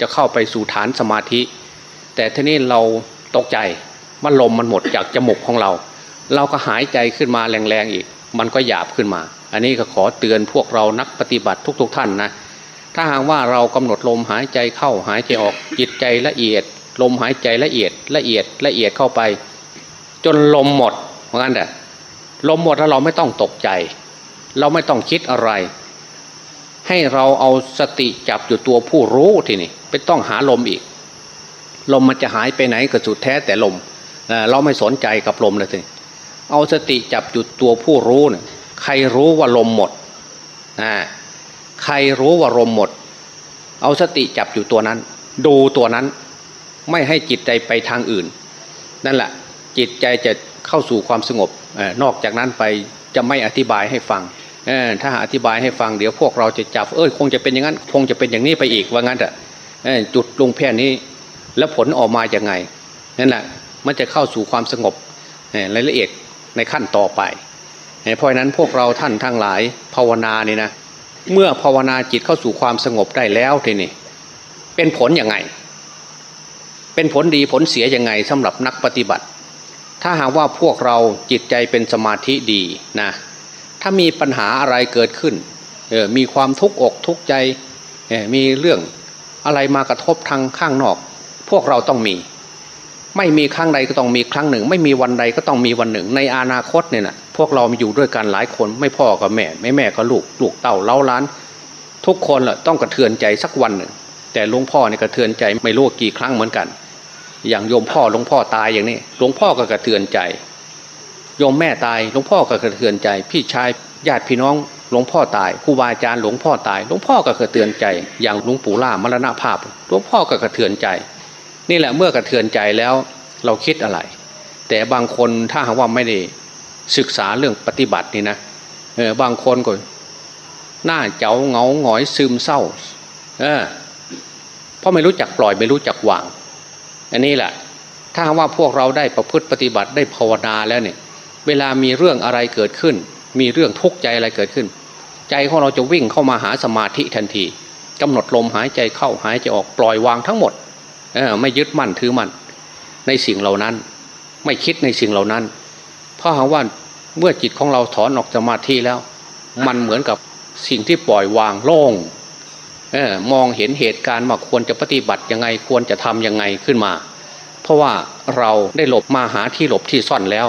จะเข้าไปสู่ฐานสมาธิ แต่ทีนี้เราตกใจมันลมมันหมดจากจมูกของเรา เราก็หายใจขึ้นมาแรงๆอีก มันก็หยาบขึ้นมา อันนี้ก็ขอเตือนพวกเรานักปฏิบัติทุกๆทท่านนะ ถ้าหากว่าเรากำหนดลมหายใจเข้าหายใจออกจิตใจละเอียด ลมหายใจละเอียดละเอียดละเอียดเข้าไป จนลมหมดเหมือนกันแต่ลมหมดแล้วเราไม่ต้องตกใจ เราไม่ต้องคิดอะไร ให้เราเอาสติจับอยู่ตัวผู้รู้ทีนี่ไม่ต้องหาลมอีก ลมมันจะหายไปไหนก็สุดแท้แต่ลมเราไม่สนใจกับลมเลยทีเอาสติจับอยู่ตัวผู้รู้เนี่ยใครรู้ว่าลมหมดอ่า ใครรู้ว่าลมหมด เอาสติจับอยู่ตัวนั้น ดูตัวนั้นไม่ให้จิตใจไปทางอื่น นั่นแหละจิตใจจะเข้าสู่ความสงบนอกจากนั้นไปจะไม่อธิบายให้ฟังถ้าอธิบายให้ฟังเดี๋ยวพวกเราจะจับเออคงจะเป็นอย่างนั้น คงจะเป็นอย่างนี้ไปอีกว่างั้นอะจุดลงแพ่นี้ แล้วผลออกมาอย่างไงนั่นแหละมันจะเข้าสู่ความสงบรายละเอียดในขั้นต่อไปเพราะฉะนั้นพวกเราท่านทั้งหลายภาวนานี่นะ เมื่อภาวนาจิตเข้าสู่ความสงบได้แล้วทีนี้เป็นผลยังไง เป็นผลดีผลเสียยังไงสำหรับนักปฏิบัติ ถ้าหากว่าพวกเราจิตใจเป็นสมาธิดีนะถ้ามีปัญหาอะไรเกิดขึ้นออมีความทุกข์อกทุกข์ใจออมีเรื่องอะไรมากระทบทางข้างนอก พวกเราต้องมี ไม่มีครั้งใดก็ต้องมีครั้งหนึ่ง ไม่มีวันใดก็ต้องมีวันหนึ่ง ในอนาคตเนี่ยนะพวกเราอยู่ด้วยกันหลายคนไม่พ่อกับแม่ไม่แม่ก็ลูกลูกเต่าเล้าล้าน ทุกคนแหละต้องกระเทือนใจสักวันหนึ่ง แต่หลวงพ่อเนี่ยกระเทือนใจไม่รู้กี่ครั้งเหมือนกัน อย่างโยมพ่อหลวงพ่อตายอย่างนี้หลวงพ่อก็กระเทือนใจโยมแม่ตายหลวงพ่อก็กระเทือนใจ พี่ชายญาติพี่น้องหลวงพ่อตายครูบาอาจารย์หลวงพ่อตายหลวงพ่อก็กระเทือนใจ อย่างหลวงปู่ล่ามรณภาพหลวงพ่อก็กระเทือนใจ นี่แหละเมื่อกระเทือนใจแล้วเราคิดอะไร แต่บางคนถ้าหากว่าไม่ได้ศึกษาเรื่องปฏิบัตินี่นะเออบางคนก็หน้าเจ้าเงาหงอยซึมเศร้า เออเพราะไม่รู้จักปล่อยไม่รู้จักวาง อันนี้แหละถ้าว่าพวกเราได้ประพฤติปฏิบัติได้ภาวนาแล้วเนี่ย เวลามีเรื่องอะไรเกิดขึ้น มีเรื่องทุกข์ใจอะไรเกิดขึ้น ใจของเราจะวิ่งเข้ามาหาสมาธิทันทีกำหนดลมหายใจเข้าหายใจออกปล่อยวางทั้งหมด ไม่ยึดมั่นถือมั่นในสิ่งเหล่านั้น ไม่คิดในสิ่งเหล่านั้น เพราะหาว่าเมื่อจิตของเราถอนออกสมาธิแล้ว มันเหมือนกับสิ่งที่ปล่อยวางโล่งออมองเห็นเหตุการณ์ว่าควรจะปฏิบัติยังไงควรจะทำยังไงขึ้นมา เพราะว่าเราได้หลบมาหาที่หลบที่ซ่อนแล้ว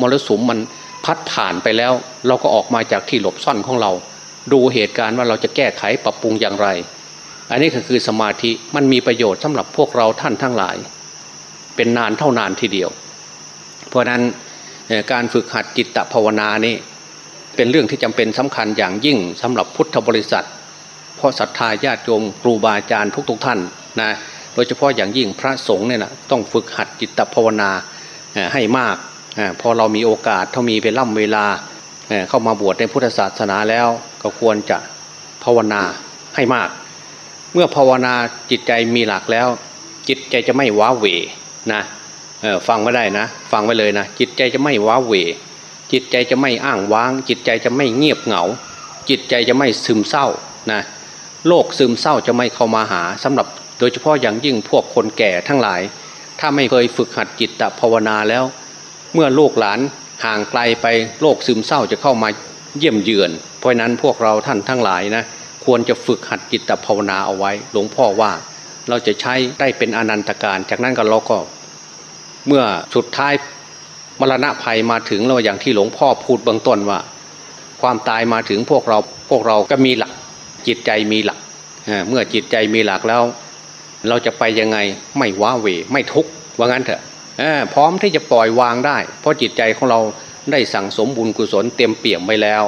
มรสุมมันพัดผ่านไปแล้ว เราก็ออกมาจากที่หลบซ่อนของเรา ดูเหตุการณ์ว่าเราจะแก้ไขปรับปรุงอย่างไร อันนี้ก็คือสมาธิมันมีประโยชน์สำหรับพวกเราท่านทั้งหลาย เป็นนานเท่านานทีเดียว เพราะนั้นการฝึกหัดจิตภาวนานี่เป็นเรื่องที่จำเป็นสำคัญอย่างยิ่งสำหรับพุทธบริษัท เพราะศรัทธาญาติโยมครูบาอาจารย์ทุก ๆ ท่านนะโดยเฉพาะอย่างยิ่งพระสงฆ์เนี่ยนะต้องฝึกหัดจิตภาวนาให้มากพอเรามีโอกาสเท่ามีเวล่ำเวลาเข้ามาบวชในพุทธศาสนาแล้วก็ควรจะภาวนาให้มาก เมื่อภาวนาจิตใจมีหลักแล้ว จิตใจจะไม่ว้าเหวนะฟังไม่ได้นะ ฟังไว้เลยนะ จิตใจจะไม่ว้าเหวจิตใจจะไม่อ้างว้าง จิตใจจะไม่เงียบเหงา จิตใจจะไม่ซึมเศร้านะโรคซึมเศร้าจะไม่เข้ามาหาสำหรับโดยเฉพาะอย่างยิ่งพวกคนแก่ทั้งหลาย ถ้าไม่เคยฝึกหัดจิตตภาวนาแล้ว เมื่อลูกหลานห่างไกลไปโรคซึมเศร้าจะเข้ามาเยี่ยมเยือน เพราะนั้นพวกเราท่านทั้งหลายนะ ควรจะฝึกหัดจิตภาวนาเอาไว้ หลวงพ่อว่าเราจะใช้ได้เป็นอนันตการ จากนั้นก็เราก็ เมื่อสุดท้ายมรณะภัยมาถึงเราอย่างที่หลวงพ่อพูดเบื้องต้นว่า ความตายมาถึงพวกเราพวกเราก็มีหลัก จิตใจมีหลักเมื่อจิตใจมีหลักแล้ว เราจะไปยังไงไม่ว้าเหวไม่ทุกข์ว่างั้นเถอะพร้อมที่จะปล่อยวางได้ เพราะจิตใจของเราได้สั่งสมบุญกุศลเต็มเปี่ยมไว้แล้ว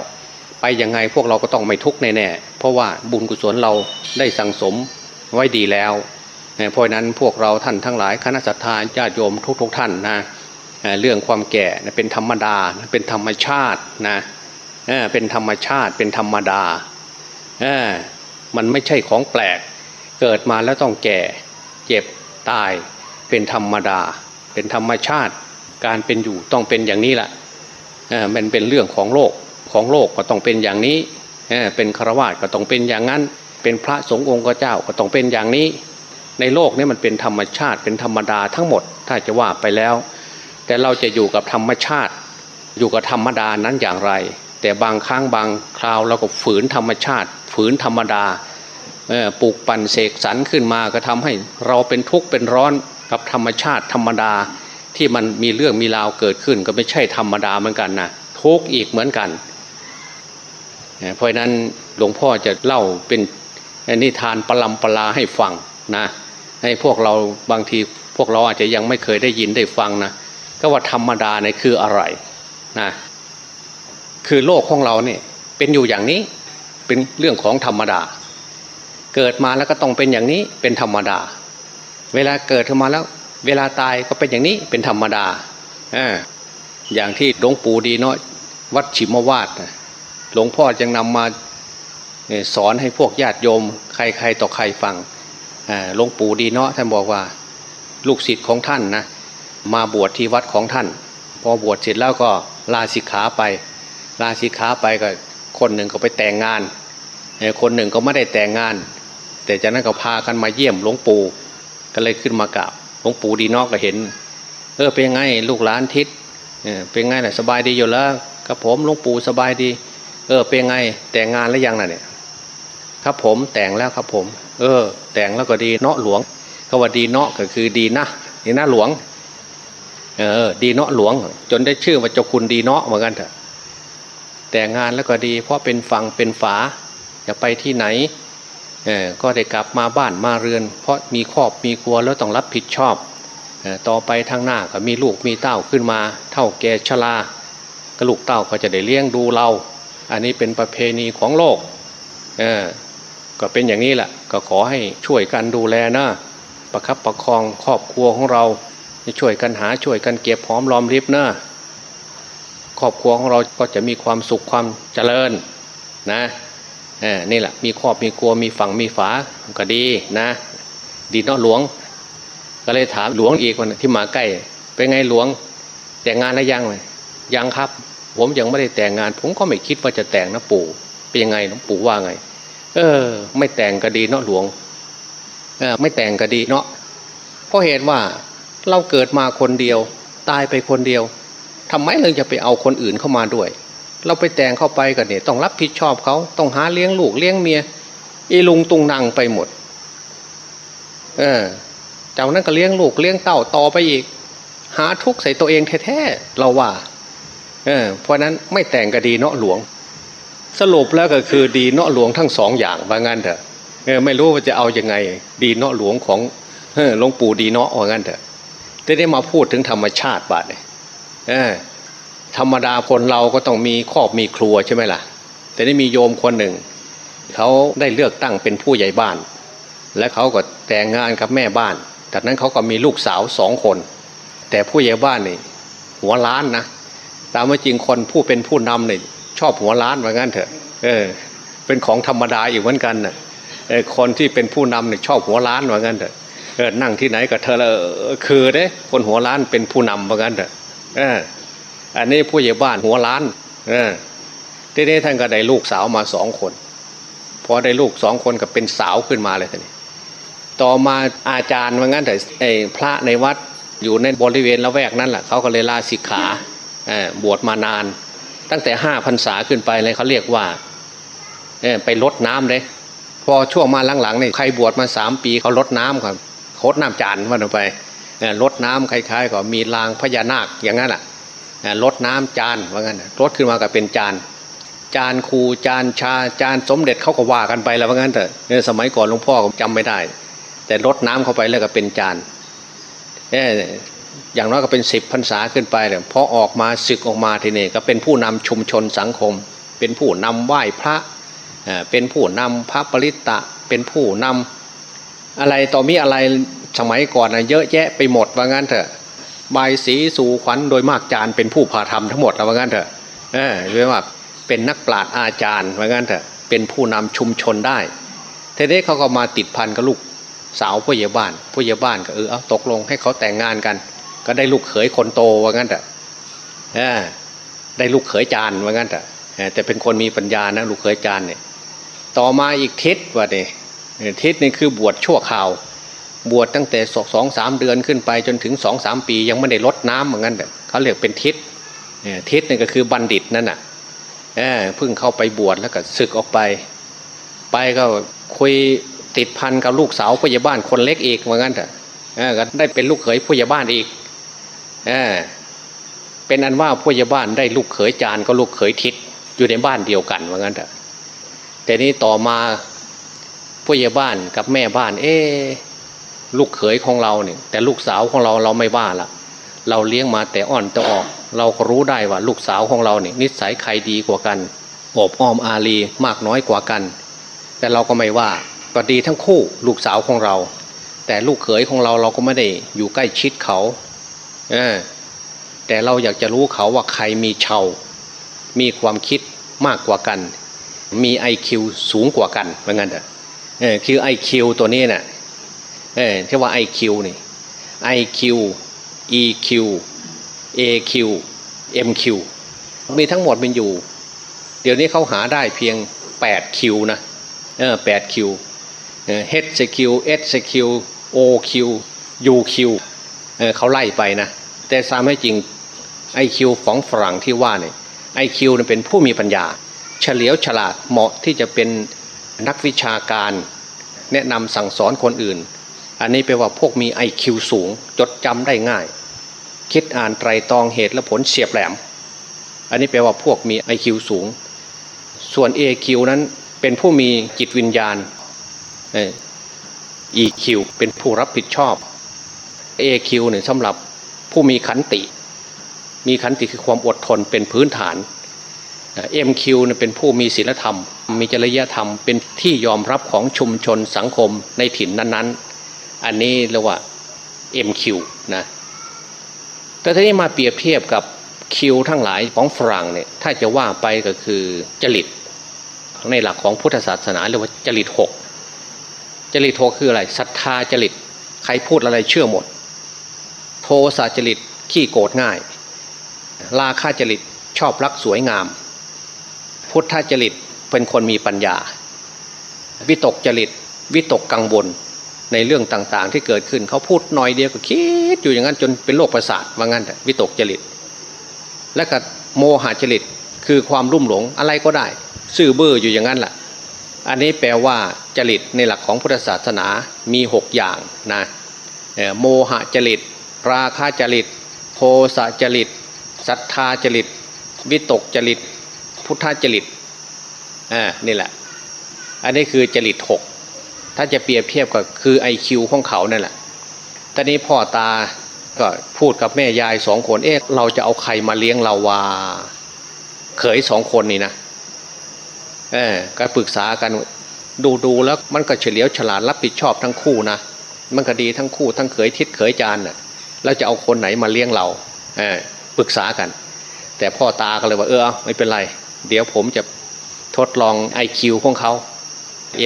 ไปยังไงพวกเราก็ต้องไม่ทุกข์แน่ๆเพราะว่าบุญกุศลเราได้สั่งสมไว้ดีแล้วเพราะนั้นพวกเราท่านทั้งหลายคณะสัตยาญาติโยมทุกๆทท่านนะเรื่องความแก่เป็นธรรมดาเป็นธรรมชาตินะเป็นธรรมชาติเป็นธรรมดามันไม่ใช่ของแปลก เกิดมาแล้วต้องแก่ เจ็บตายเป็นธรรมดา เป็นธรรมชาติ การเป็นอยู่ต้องเป็นอย่างนี้แหละมันเป็นเรื่องของโลก ของโลกก็ต้องเป็นอย่างนี้ เป็นฆราวาสก็ต้องเป็นอย่างนั้น เป็นพระสงฆ์องค์เจ้าก็ต้องเป็นอย่างนี้ ในโลกนี้มันเป็นธรรมชาติเป็นธรรมดาทั้งหมดถ้าจะว่าไปแล้ว แต่เราจะอยู่กับธรรมชาติ อยู่กับธรรมดานั้นอย่างไร แต่บางครั้งบางคราวเราก็ฝืนธรรมชาติ ฝืนธรรมดาปลูกปั่นเสกสรรขึ้นมาก็ทำให้เราเป็นทุกข์เป็นร้อนกับธรรมชาติธรรมดาที่มันมีเรื่องมีราวเกิดขึ้นก็ไม่ใช่ธรรมดาเหมือนกันนะทุกข์อีกเหมือนกัน เพราะนั้นหลวงพ่อจะเล่าเป็นนิทานปลำปลาให้ฟังนะให้พวกเราบางทีพวกเราอาจจะยังไม่เคยได้ยินได้ฟังนะก็ว่าธรรมดาเนี่ยคืออะไรนะคือโลกของเราเนี่ยเป็นอยู่อย่างนี้เป็นเรื่องของธรรมดา เกิดมาแล้วก็ต้องเป็นอย่างนี้เป็นธรรมดา เวลาเกิดขึ้นมาแล้ว เวลาตายก็เป็นอย่างนี้เป็นธรรมดาออย่างที่หลวงปู่ดีเน้อยวัดฉิมวาด หลวงพ่อจึงนำมาสอนให้พวกญาติโยม ใครๆต่อใครฟังหลวงปู่ดีเนาะท่านบอกว่า ลูกศิษย์ของท่านนะมาบวชที่วัดของท่าน พอบวชเสร็จแล้วก็ลาสิกขาไป ลาสิกขาไปก็คนหนึ่งก็ไปแต่งงาน คนหนึ่งก็ไม่ได้แต่งงาน แต่จากนั้นก็พากันมาเยี่ยมหลวงปู่ก็เลยขึ้นมากราบหลวงปู่ดีนอกก็เห็น เออเป็นไงลูกหลานทิศเออเป็นไงล่ะสบายดีอยู่แล้วกับผมหลวงปู่สบายดี เออเป็นไงแต่งงานแล้วยังน่ะเนี่ย ครับผมแต่งแล้วครับผม เออ แต่งแล้วก็ดีเนาะหลวงก็ว่าดีเนาะก็คือดีนะดีนะหลวง เออ ดีเนาะหลวง จนได้ชื่อว่าเจ้าคุณดีเนาะเหมือนกันเถอะแต่งงานแล้วก็ดี เพราะเป็นฝั่งเป็นฝาจะไปที่ไหนเออก็ได้กลับมาบ้านมาเรือน เพราะมีครอบมีครัวแล้วต้องรับผิดชอบเออต่อไปทางหน้าก็มีลูกมีเต้าขึ้นมา เท่าแก่ชราก็ลูกเต้าก็จะได้เลี้ยงดูเรา อันนี้เป็นประเพณีของโลกเออก็เป็นอย่างนี้แหละก็ขอให้ช่วยกันดูแลนะประคับประคองครอบครัวของเราช่วยกันหาช่วยกันเก็บหอมรอมริบนะครอบครัวของเราก็จะมีความสุขความเจริญนะเออนี่แหละมีครอบมีครัวมีฝั่งมีฝาก็ดีนะ ดีนาะหลวง ก็เลยถามหลวงอีกคนที่มาใกล้ เป็นไงหลวง แต่งงานแล้วยังเลยยังครับ ผมยังไม่ได้แต่งงาน ผมก็ไม่คิดว่าจะแต่งนะปู่ เป็นยังไงหลวงปู่ว่าไง เออ ไม่แต่งก็ดีเนาะหลวงเออไม่แต่งก็ดีเนาะเพราะเหตุว่าเราเกิดมาคนเดียว ตายไปคนเดียวทำไมเราจะไปเอาคนอื่นเข้ามาด้วย เราไปแต่งเข้าไปกันเนี่ยต้องรับผิดชอบเขาต้องหาเลี้ยงลูกเลี้ยงเมียอีลุงตุงนางไปหมด เออจากนั้นก็เลี้ยงลูกเลี้ยงเต้าต่อไปอีก หาทุกข์ใส่ตัวเองแท้ๆเราว่า เพราะนั้นไม่แต่งก็ดีเนาะหลวง สรุปแล้วก็คือดีเนาะหลวงทั้งสองอย่างว่างั้นเถอะไม่รู้ว่าจะเอาอยัางไง ดีเนาะหลวงของหลวงปู่ดีเนาะว่างั้นเถอะจะได้มาพูดถึงธรรมชาติบาดเนี่ยธรรมดาคนเราก็ต้องมีครอบมีครัวใช่ไหมล่ะ แต่ได้มีโยมคนหนึ่งเขาได้เลือกตั้งเป็นผู้ใหญ่บ้าน และเขาก็แต่งงานกับแม่บ้านจากนั้นเขาก็มีลูกสาวสองคน แต่ผู้ใหญ่บ้านนี่หัวล้านนะ ตามว่าจริงคนผู้เป็นผู้นำเนี่ยชอบหัวล้านว่างั้นเถอะ เออ เป็นของธรรมดาอยู่เหมือนกันนะเออคนที่เป็นผู้นำเนี่ยชอบหัวล้านว่างั้นเถอะเออนั่งที่ไหนก็เธอละคือเด้คนหัวล้านเป็นผู้นำว่างั้นเถอะ เออ อันนี้ผู้ใหญ่บ้านหัวล้าน เออทีนี้ท่านก็ได้ลูกสาวมาสองคนพอได้ลูกสองคนก็เป็นสาวขึ้นมาเลยทีนี้ต่อมาอาจารย์ว่างั้นแต่ไอ้พระในวัดอยู่ในบริเวณละแวกนั้นแหละเขาก็เลยลาสิกขา บวชมานาน ตั้งแต่ห้าพรรษาขึ้นไปเลยเขาเรียกว่าไปลดน้ำเลยพอช่วงมาหลังๆเนี่ยใครบวชมาสามปีเขาลดน้ำครับโคดน้ำจานวันออกไปลดน้ำคล้ายๆก็มีรางพญานาคอย่างนั้นแหละเอ่อลดน้ำจานว่างั้นลดขึ้นมาก็เป็นจาน จานครูจานชาจานสมเด็จเขาก็ว่ากันไปแล้วว่างั้นเถอะสมัยก่อนหลวงพ่อก็จำไม่ได้ แต่ลดน้ำเข้าไปแล้วก็เป็นจาน อย่างน้อยก็เป็นสิบพรรษาขึ้นไปเลยพอออกมาศึกออกมาทีนี้ก็เป็นผู้นำชุมชนสังคม เป็นผู้นำไหว้พระเอ่อเป็นผู้นำพระปริตตะเป็นผู้นำอะไรต่อมีอะไรสมัยก่อนนะเยอะแยะไปหมดว่างั้นเถอะบายสีสู่ขวัญโดยมากจานเป็นผู้พาทำทั้งหมดแล้วว่างั้นเถอะเออเรียกว่าเป็นนักปราชญ์อาจารย์ว่างั้นเถอะเป็นผู้นำชุมชนได้ทีนี้เขาก็มาติดพันกับลูกสาวผู้ใหญ่บ้านผู้ใหญ่บ้านก็เออเอาตกลงให้เขาแต่งงานกัน ก็ได้ลูกเขยคนโตว่างั้นแต่ได้ลูกเขยจานว่างั้นแต่แต่เป็นคนมีปัญญานะลูกเขยจานเนี่ย ต่อมาอีกทิศว่าเนี่ยทิศนี่คือบวชชั่วคราว บวชตั้งแต่สองสามเดือนขึ้นไปจนถึงสองสามปี ยังไม่ได้ลดน้ำเหมือนกันแต่เขาเรียกเป็นทิศทิศนี่ก็คือบัณฑิตนั่นน่ะเพิ่งเข้าไปบวชแล้วก็ศึกออกไป ไปก็คุยติดพันกับลูกสาวผู้ใหญ่บ้านคนเล็กอีกเหมือนกันเถอะก็ได้เป็นลูกเขยผู้ใหญ่บ้านอีก เป็นอันว่าผู้ใหญ่บ้านได้ลูกเขยจานก็ลูกเขยทิศอยู่ในบ้านเดียวกันเหมือนกันเถอะแต่นี้ต่อมาผู้ใหญ่บ้านกับแม่บ้าน เอ๊ลูกเขยของเราเนี่ย แต่ลูกสาวของเราเราไม่ว่าละเราเลี้ยงมาแต่อ่อนแต่ออก เราก็รู้ได้ว่าลูกสาวของเราเนี่ยนิสัยใครดีกว่ากันอบอ้อมอารีมากน้อยกว่ากัน แต่เราก็ไม่ว่าก็ดีทั้งคู่ลูกสาวของเรา แต่ลูกเขยของเราเราก็ไม่ได้อยู่ใกล้ชิดเขา เออแต่เราอยากจะรู้เขาว่าใครมีเชาวน์มีความคิดมากกว่ากัน มีไอคิวสูงกว่ากันเหมือนกันเถอะเออคือไอคิวตัวนี้นะ่ะเออที่ว่าไอคิวนี่ไอคิว EQ AQ MQ มีทั้งหมดมันอยู่ เดี๋ยวนี้เขาหาได้เพียง8คิวนะเออ8คิว HCQ SCQ OQ UQ เออเขาไล่ไปนะแต่ซ้ำให้จริง IQ ของฝรั่งที่ว่าเนี่ย IQ เนี่ยเป็นผู้มีปัญญา เฉลียวฉลาดเหมาะที่จะเป็นนักวิชาการ แนะนำสั่งสอนคนอื่น อันนี้แปลว่าพวกมี IQ สูง จดจำได้ง่าย คิดอ่านไตรตรองเหตุและผลเฉียบแหลม อันนี้แปลว่าพวกมี IQ สูง ส่วน AQ นั้นเป็นผู้มีจิตวิญญาณ EQ เป็นผู้รับผิดชอบ AQ เนี่ยสำหรับผู้มีขันติ มีขันติคือความอดทนเป็นพื้นฐาน MQ เนี่ยเป็นผู้มีศีลธรรม มีจริยธรรมเป็นที่ยอมรับของชุมชนสังคมในถิ่นนั้นๆ อันนี้เรียกว่า MQ นะแต่ทีนี้มาเปรียบเทียบกับคิวทั้งหลายของฝรั่งเนี่ยถ้าจะว่าไปก็คือจริตในหลักของพุทธศาสนาเรียกว่าจริตหกจริตโทคืออะไรศรัทธาจริตใครพูดอะไรเชื่อหมด โทสะจริตขี้โกรธง่ายลาคาจริตชอบรักสวยงาม พุทธจริตเป็นคนมีปัญญา วิตกจริตวิตกกังวลในเรื่องต่างๆ ที่เกิดขึ้นเขาพูดหน่อยเดียวก็คิดอยู่อย่างนั้นจนเป็นโรคประสาทว่างั้นวิตกจริต และก็โมหะจริตคือความรุ่มหลงอะไรก็ได้ ซื่อเบ้ออยู่อย่างนั้นแหละอันนี้แปลว่าจริตในหลักของพุทธศาสนามีหกอย่างนะโมหะจริต ราคะจริต โทสะจริตศรัทธาจริต วิตกจริต พุทธจริตอ่านี่แหละ อันนี้คือจริตหกถ้าจะเปรียบเทียบก็คือไอคิวของเขานั่นแหละตอนนี้พ่อตาก็พูดกับแม่ยายสองคนเอ๊ะเราจะเอาใครมาเลี้ยงเราว่าเขยสองคนนี่นะเออก็ปรึกษากันดูดูแล้วมันก็เฉลียวฉลาดรับผิดชอบทั้งคู่นะมันก็ดีทั้งคู่ทั้งเขยทิศเขยจานน่ะ แล้วจะเอาคนไหนมาเลี้ยงเราเออปรึกษากัน แต่พ่อตาก็เลยว่าเออไม่เป็นไร เดี๋ยวผมจะทดลอง IQ ของเขา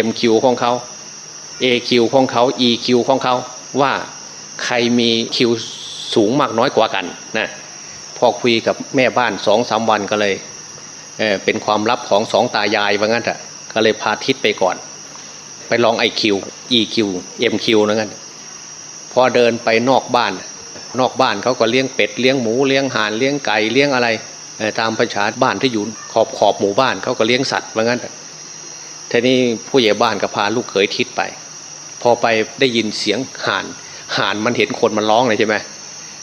MQ ของเขา AQ ของเขา EQ ของเขาว่าใครมีคิวสูงมากน้อยกว่ากันนะพอคุยกับแม่บ้านสองสามวันก็เลยเเป็นความลับของสองตายายว่างั้นอะก็เลยพาทิศไปก่อน ไปลอง IQ EQ MQ นั่นกันพอเดินไปนอกบ้าน นอกบ้านเขาก็เลี้ยงเป็ดเลี้ยงหมูเลี้ยงห่านเลี้ยงไก่เลี้ยงอะไรตามประชาบ้านที่อยู่ขอบขอบหมู่บ้านเขาก็เลี้ยงสัตว์ว่างั้นทีนี้ผู้ใหญ่บ้านก็พาลูกเขยทิศไป พอไปได้ยินเสียงห่านห่านมันเห็นคนมันร้องเลยใช่ไหม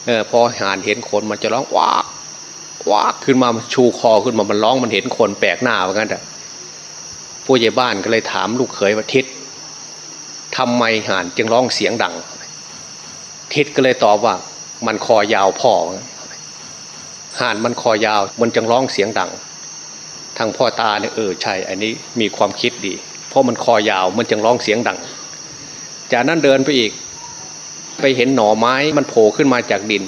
เออพอห่านเห็นคนมันจะร้องว้ากว้ากขึ้นมาชูคอขึ้นมามันร้องมันเห็นคนแปลกหน้าว่างั้นแต่ผู้ใหญ่บ้านก็เลยถามลูกเขยว่าทิศทำไมห่านจึงร้องเสียงดัง ทิศก็เลยตอบว่า มันคอยาวพ่อห่านมันคอยาว มันจึงร้องเสียงดัง ทางพ่อตาเนี่ยเออใช่ อันนี้มีความคิดดี เพราะมันคอยาวมันจึงร้องเสียงดัง จากนั้นเดินไปอีก ไปเห็นหน่อไม้มันโผล่ขึ้นมาจากดิน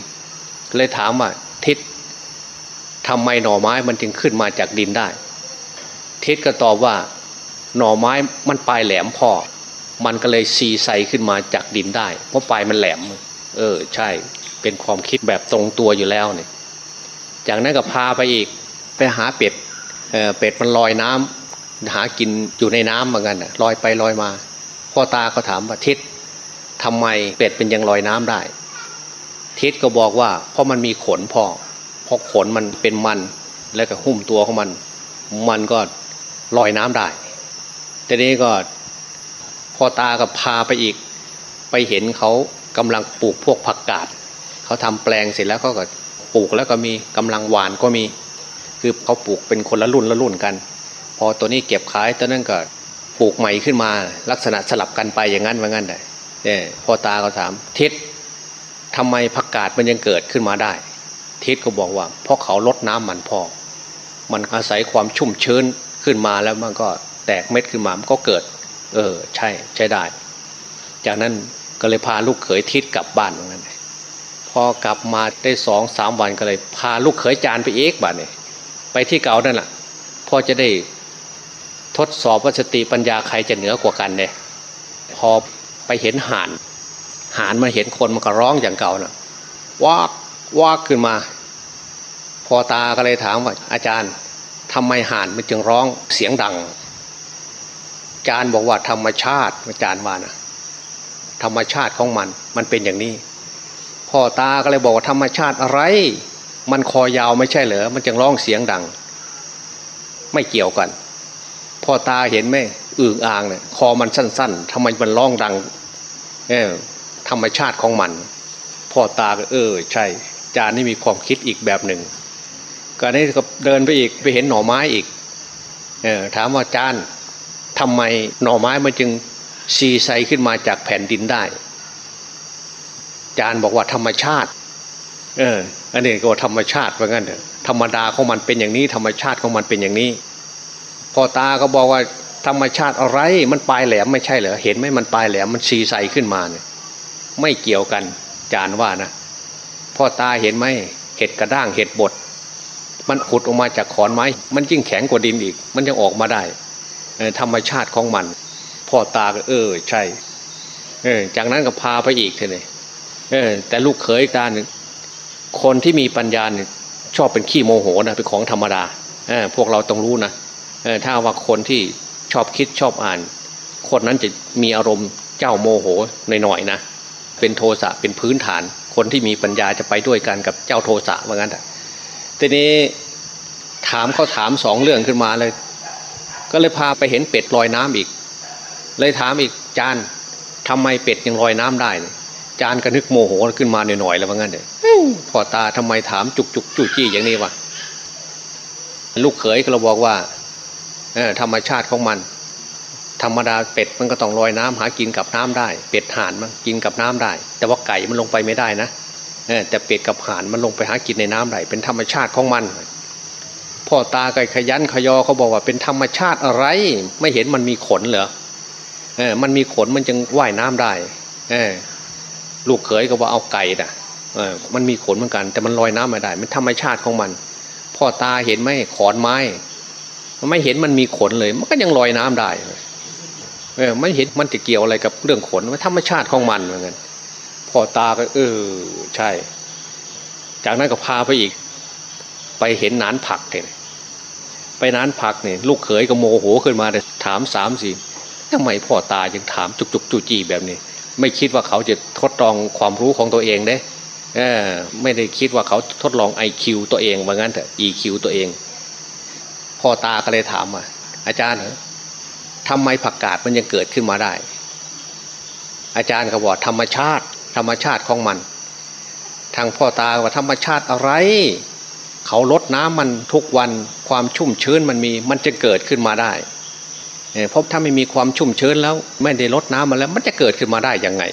เลยถามว่าทิศทำไมหน่อไม้มันจึงขึ้นมาจากดินได้ ทิศก็ตอบว่า หน่อไม้มันปลายแหลมพ่อ มันก็เลยซีไซขึ้นมาจากดินได้ เพราะปลายมันแหลม เออ ใช่ เป็นความคิดแบบตรงตัวอยู่แล้วเนี่ยจากนั้นก็พาไปอีกไปหาเป็ดเออเป็ดมันลอยน้ำหากินอยู่ในน้ำเหมือนกันลอยไปลอยมา พ่อตาก็ถามว่าทิศทำไมเป็ดเป็นยังลอยน้ำได้ ทิศก็บอกว่า เพราะมันมีขนพ่อพราะขนมันเป็นมันแล้วก็หุ้มตัวของมัน มันก็ลอยน้ำได้ทีนี้ก็พ่อตาก็พาไปอีก ไปเห็นเขากำลังปลูกพวกผักกาด เขาทำแปลงเสร็จแล้วเขาก็ปลูกแล้วก็มีกำลังหวานก็มี คือเขาปลูกเป็นคนละรุ่นละรุ่นกัน พอตัวนี้เก็บขายตัวนั้นก็ปลูกใหม่ขึ้นมาลักษณะสลับกันไปอย่างนั้นว่างั้นเลยเนี่ยพ่อตาเขาถามทิศทำไมผักกาดมันยังเกิดขึ้นมาได้ ทิศก็บอกว่าเพราะเขาลดน้ำมันพอ มันอาศัยความชุ่มชื้นขึ้นมาแล้วมันก็แตกเม็ดขึ้นมามันก็เกิด เออ ใช่ใช่ได้ จากนั้นก็เลยพาลูกเขยทิศกลับบ้านเหมือนกัน อกลับมาได้สองสามวันก็เลย พาลูกเขยจานไปเอกบ้านเนี่ยไปที่เก่านั่นแหละพอจะได้ทดสอบว่าสติปัญญาใครจะเหนือกว่ากันเนี่ยพอไปเห็นห่านห่านมาเห็นคนมันก็ร้องอย่างเก่านะว่าว่าขึ้นมา พอตาก็เลยถามว่า อาจารย์ทำไมห่านมันจึงร้องเสียงดัง อาจารย์บอกว่าธรรมชาติอาจารย์ว่านะธรรมชาติของมันมันเป็นอย่างนี้ พ่อตาก็เลยบอกว่าธรรมชาติอะไร มันคอยาวไม่ใช่เหรอมันจึงร้องเสียงดัง ไม่เกี่ยวกัน พ่อตาเห็นไหมอึ่งอ่างเนี่ยคอมันสั้น ๆทำไมมันร้องดังเออธรรมชาติของมัน พ่อตาก็เออ ใช่ จานนี่มีความคิดอีกแบบหนึ่งก็นี้ก็เดินไปอีกไปเห็นหน่อไม้อีกเออถามว่าจานทำไมหน่อไม้มันจึงซีไซขึ้นมาจากแผ่นดินได้ จานบอกว่าธรรมชาติ เออ อันนี้ก็ธรรมชาติว่างั้นเถอะธรรมดาของมันเป็นอย่างนี้ ธรรมชาติของมันเป็นอย่างนี้ พ่อตาก็บอกว่าธรรมชาติอะไร มันปลายแหลมไม่ใช่เหรอ เห็นไหมมันปลายแหลมมันซีไซขึ้นมาเนี่ย ไม่เกี่ยวกัน จานว่านะ พ่อตาเห็นไหมเห็ดกระด้างเห็ดบด มันขุดออกมาจากขอนไม้ มันยิ่งแข็งกว่าดินอีก มันยังออกมาได้ ธรรมชาติของมัน พ่อตาก็เออ ใช่ เออ จากนั้นก็พาไปอีกเท่านี้ เออแต่ลูกเขยตาเนี่ยคนที่มีปัญญาเนี่ยชอบเป็นขี้โมโหนะเป็นของธรรมดาเออพวกเราต้องรู้นะเออถ้าว่าคนที่ชอบคิดชอบอ่าน คนนั้นจะมีอารมณ์เจ้าโมโหหน่อยๆนะเป็นโทสะเป็นพื้นฐาน คนที่มีปัญญาจะไปด้วยกันกับเจ้าโทสะว่างั้นแต่ทีนี้ถามเขาถามสองเรื่องขึ้นมาเลย ก็เลยพาไปเห็นเป็ดลอยน้ำอีก เลยถามอีกจานทำไมเป็ดยังลอยน้ำได้ จานก็นึกโมโหขึ้นมาหน่อยๆแล้วว่างั้นเลยพอตาทำไมถามจุกจุกจู้จี้อย่างนี้วะลูกเขยก็เราบอกว่าเออธรรมชาติของมัน ธรรมดาเป็ดมันก็ต้องลอยน้ำหากินกับน้ำได้ เป็ดห่านมันกินกับน้ำได้ แต่ว่าไก่มันลงไปไม่ได้นะเออแต่เป็ดกับห่านมันลงไปหากินในน้ำได้เป็นธรรมชาติของมัน พ่อตาไก่ขยันขยอเขาบอกว่าเป็นธรรมชาติอะไร ไม่เห็นมันมีขนเหรอเออมันมีขนมันจึงว่ายน้ำได้เออ ลูกเขยก็ว่าเอาไก่นะเออมันมีขนเหมือนกัน แต่มันลอยน้ำไม่ได้ มันธรรมชาติของมัน พ่อตาเห็นไหมขอนไม้มันไม่เห็นมันมีขนเลย มันก็ยังลอยน้ำได้เออไม่เห็นมันจะเกี่ยวอะไรกับเรื่องขนมันธรรมชาติของมันเหมือนกันพ่อตาก็ เออ ใช่ จากนั้นก็พาไปอีก ไปเห็นนานผักเนี่ยไปนานผักเนี่ยลูกเขยก็โมโหขึ้นมาเลยถามสามสี่ทำไมพ่อตายังถามจุกจุกจูจี้แบบนี้ ไม่คิดว่าเขาจะทดลองความรู้ของตัวเองเด้ไม่ได้คิดว่าเขาทดลอง IQ ตัวเองว่างั้นเถอะ EQ ตัวเอง พ่อตาก็เลยถามว่าอาจารย์ทำไมผักกาดมันยังเกิดขึ้นมาได้ อาจารย์ก็บอกธรรมชาติ ธรรมชาติของมัน ทางพ่อตาว่าธรรมชาติอะไร เขาลดน้ำมันทุกวันความชุ่มชื้นมันมีมันจะเกิดขึ้นมาได้ เพราะถ้าไม่มีความชุ่มชื้นแล้ว ไม่ได้ลดน้ำมันแล้ว มันจะเกิดขึ้นมาได้ยังไง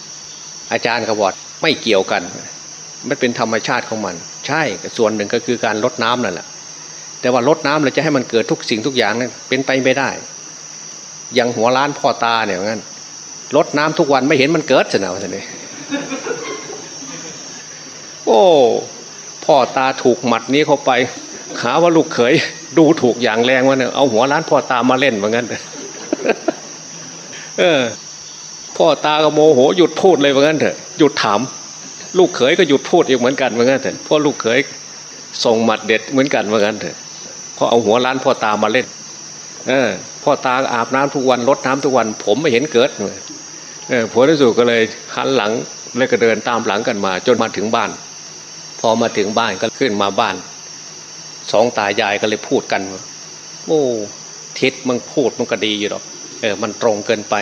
อาจารย์กบอกไม่เกี่ยวกัน มันเป็นธรรมชาติของมัน ใช่ส่วนหนึ่งก็คือการลดน้ำนั่นแหละแต่ว่าลดน้ำเราจะให้มันเกิดทุกสิ่งทุกอย่างนั้นเป็นไปไม่ได้ อย่างหัวล้านพ่อตาเนี่ยงั้นลดน้ำทุกวันไม่เห็นมันเกิดสินะท่านนี่โอ้พ่อตาถูกหมัดนี้เข้าไปหาว่าลูกเขย ดูถูกอย่างแรงว่าเนี่ยเอาหัวล้านพ่อตามาเล่นเหมือนกันเออ พ่อตาก็โมโหหยุดพูดเลยเหมือนกันเถอะหยุดถาม ลูกเขยก็หยุดพูดอีกเหมือนกันเหมือนกันเถอะเพราะลูกเขยส่งหมัดเด็ดเหมือนกันเหมือนกันเถอะพราะเอาหัวล้านพ่อตามาเล่น เออ พ่อตาอาบน้ำทุกวันรดน้ำทุกวัน ผมไม่เห็นเกิดเลยเออผัวที่สุดก็เลยหันหลังเลยก็เดินตามหลังกันมา จนมาถึงบ้าน พอมาถึงบ้านก็ขึ้นมาบ้านสองตายายก็เลยพูดกันโอ้ทิศมันพูดมันก็ดีอยู่หรอก ออมันตรงเกินไป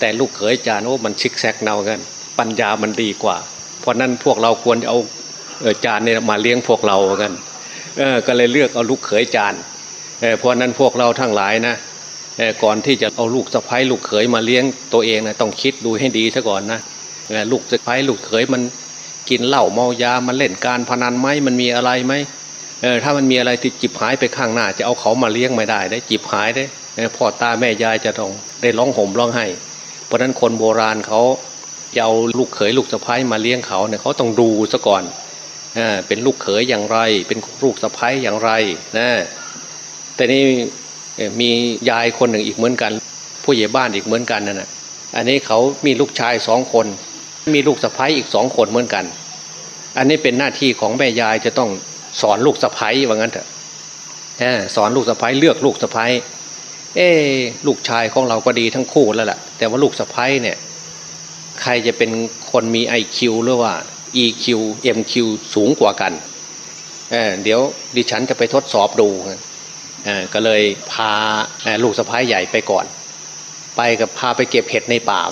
แต่ลูกเขยจานโอ้มันชิกแซกเนากันปัญญามันดีกว่า เพราะนั้นพวกเราควรจะเอาจานเนี่ยมาเลี้ยงพวกเรากันเออก็เลยเลือกเอาลูกเขยจานเออเพราะนั้นพวกเราทั้งหลายนะเออก่อนที่จะเอาลูกสะพ้ายลูกเขยมาเลี้ยงตัวเองนะต้องคิดดูให้ดีซะก่อนนะเออลูกสะพ้ายลูกเขยมันกินเหล้าเมายามันเล่นการพนันไหมมันมีอะไรไหม เออถ้ามันมีอะไรที่จิบหายไปข้างหน้า จะเอาเขามาเลี้ยงไม่ได้ได้จิบหายได้พ่อตาแม่ยายจะต้องได้ร้องห่มร้องไห้ เพราะนั้นคนโบราณเขาจะเอาลูกเขยลูกสะพ้ายมาเลี้ยงเขาเนี่ยเขาต้องดูซะก่อนเออเป็นลูกเขยอย่างไร เป็นลูกสะพ้ายอย่างไรนะแต่นี่มียายคนหนึ่งอีกเหมือนกัน ผู้ใหญ่บ้านอีกเหมือนกันนั่นแหะอันนี้เขามีลูกชายสองคน มีลูกสะพ้ายอีกสองคนเหมือนกัน อันนี้เป็นหน้าที่ของแม่ยายจะต้อง สอนลูกสะพ้ยว่างั้นเถอะเออสอนลูกสะพ้ยเลือกลูกสะพ้ยเอ้ลูกชายของเราก็ดีทั้งคู่แล้วแหละแต่ว่าลูกสะพ้ยเนี่ยใครจะเป็นคนมี IQ หรือว่า EQ MQ สูงกว่ากันเเดี๋ยวดิฉันจะไปทดสอบดูก็เลยพาลูกสะพ้ายใหญ่ไปก่อน ไปกับพาไปเก็บเห็ดในป่า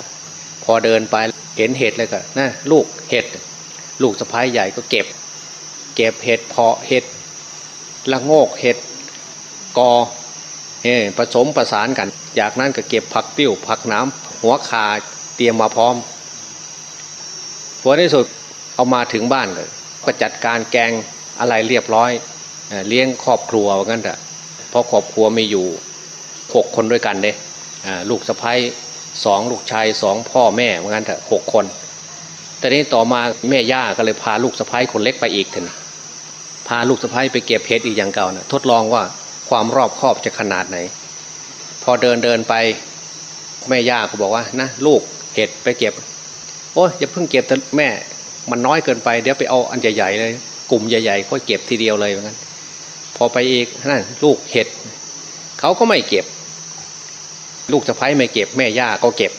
พอเดินไปเห็นเห็ดเลยก็นะลูกเห็ด ลูกสะพ้ายใหญ่ก็เก็บ เก็บเห็ดเพาะเห็ดละโงกเห็ดกอเอผสมประสานกัน จากนั้นก็เก็บผักติ้วผักน้ำหัวคาเตรียมมาพร้อมพอในสุดเอามาถึงบ้านเลย ก็จัดการแกงอะไรเรียบร้อยเลี้ยงครอบครัวว่างั้นเถอะเพราะครอบครัวมีอยู่หกคนด้วยกันเด้ลูกสะพ้ายสองลูกชายสองพ่อแม่ว่างั้นเถอะหกคนแต่นี้ต่อมาแม่ย่าก็เลยพาลูกสะพ้ายคนเล็กไปอีกถึง พาลูกสะพ้ายไปเก็บเพชรอีกอย่างเก่านะทดลองว่าความรอบครอบจะขนาดไหน พอเดินเดินไปแม่ย่าก็บอกว่านะลูกเห็ดไปเก็บ โอ้ยอย่าเพิ่งเก็บแต่แม่มันน้อยเกินไปเดี๋ยวไปเอาอันใหญ่ๆเลย กลุ่มใหญ่ๆก็เก็บทีเดียวเลยเหมือนกันพอไปอีกนั่นลูกเห็ดเขาก็ไม่เก็บ ลูกสะพ้ายไม่เก็บ แม่ย่าก็เก็บ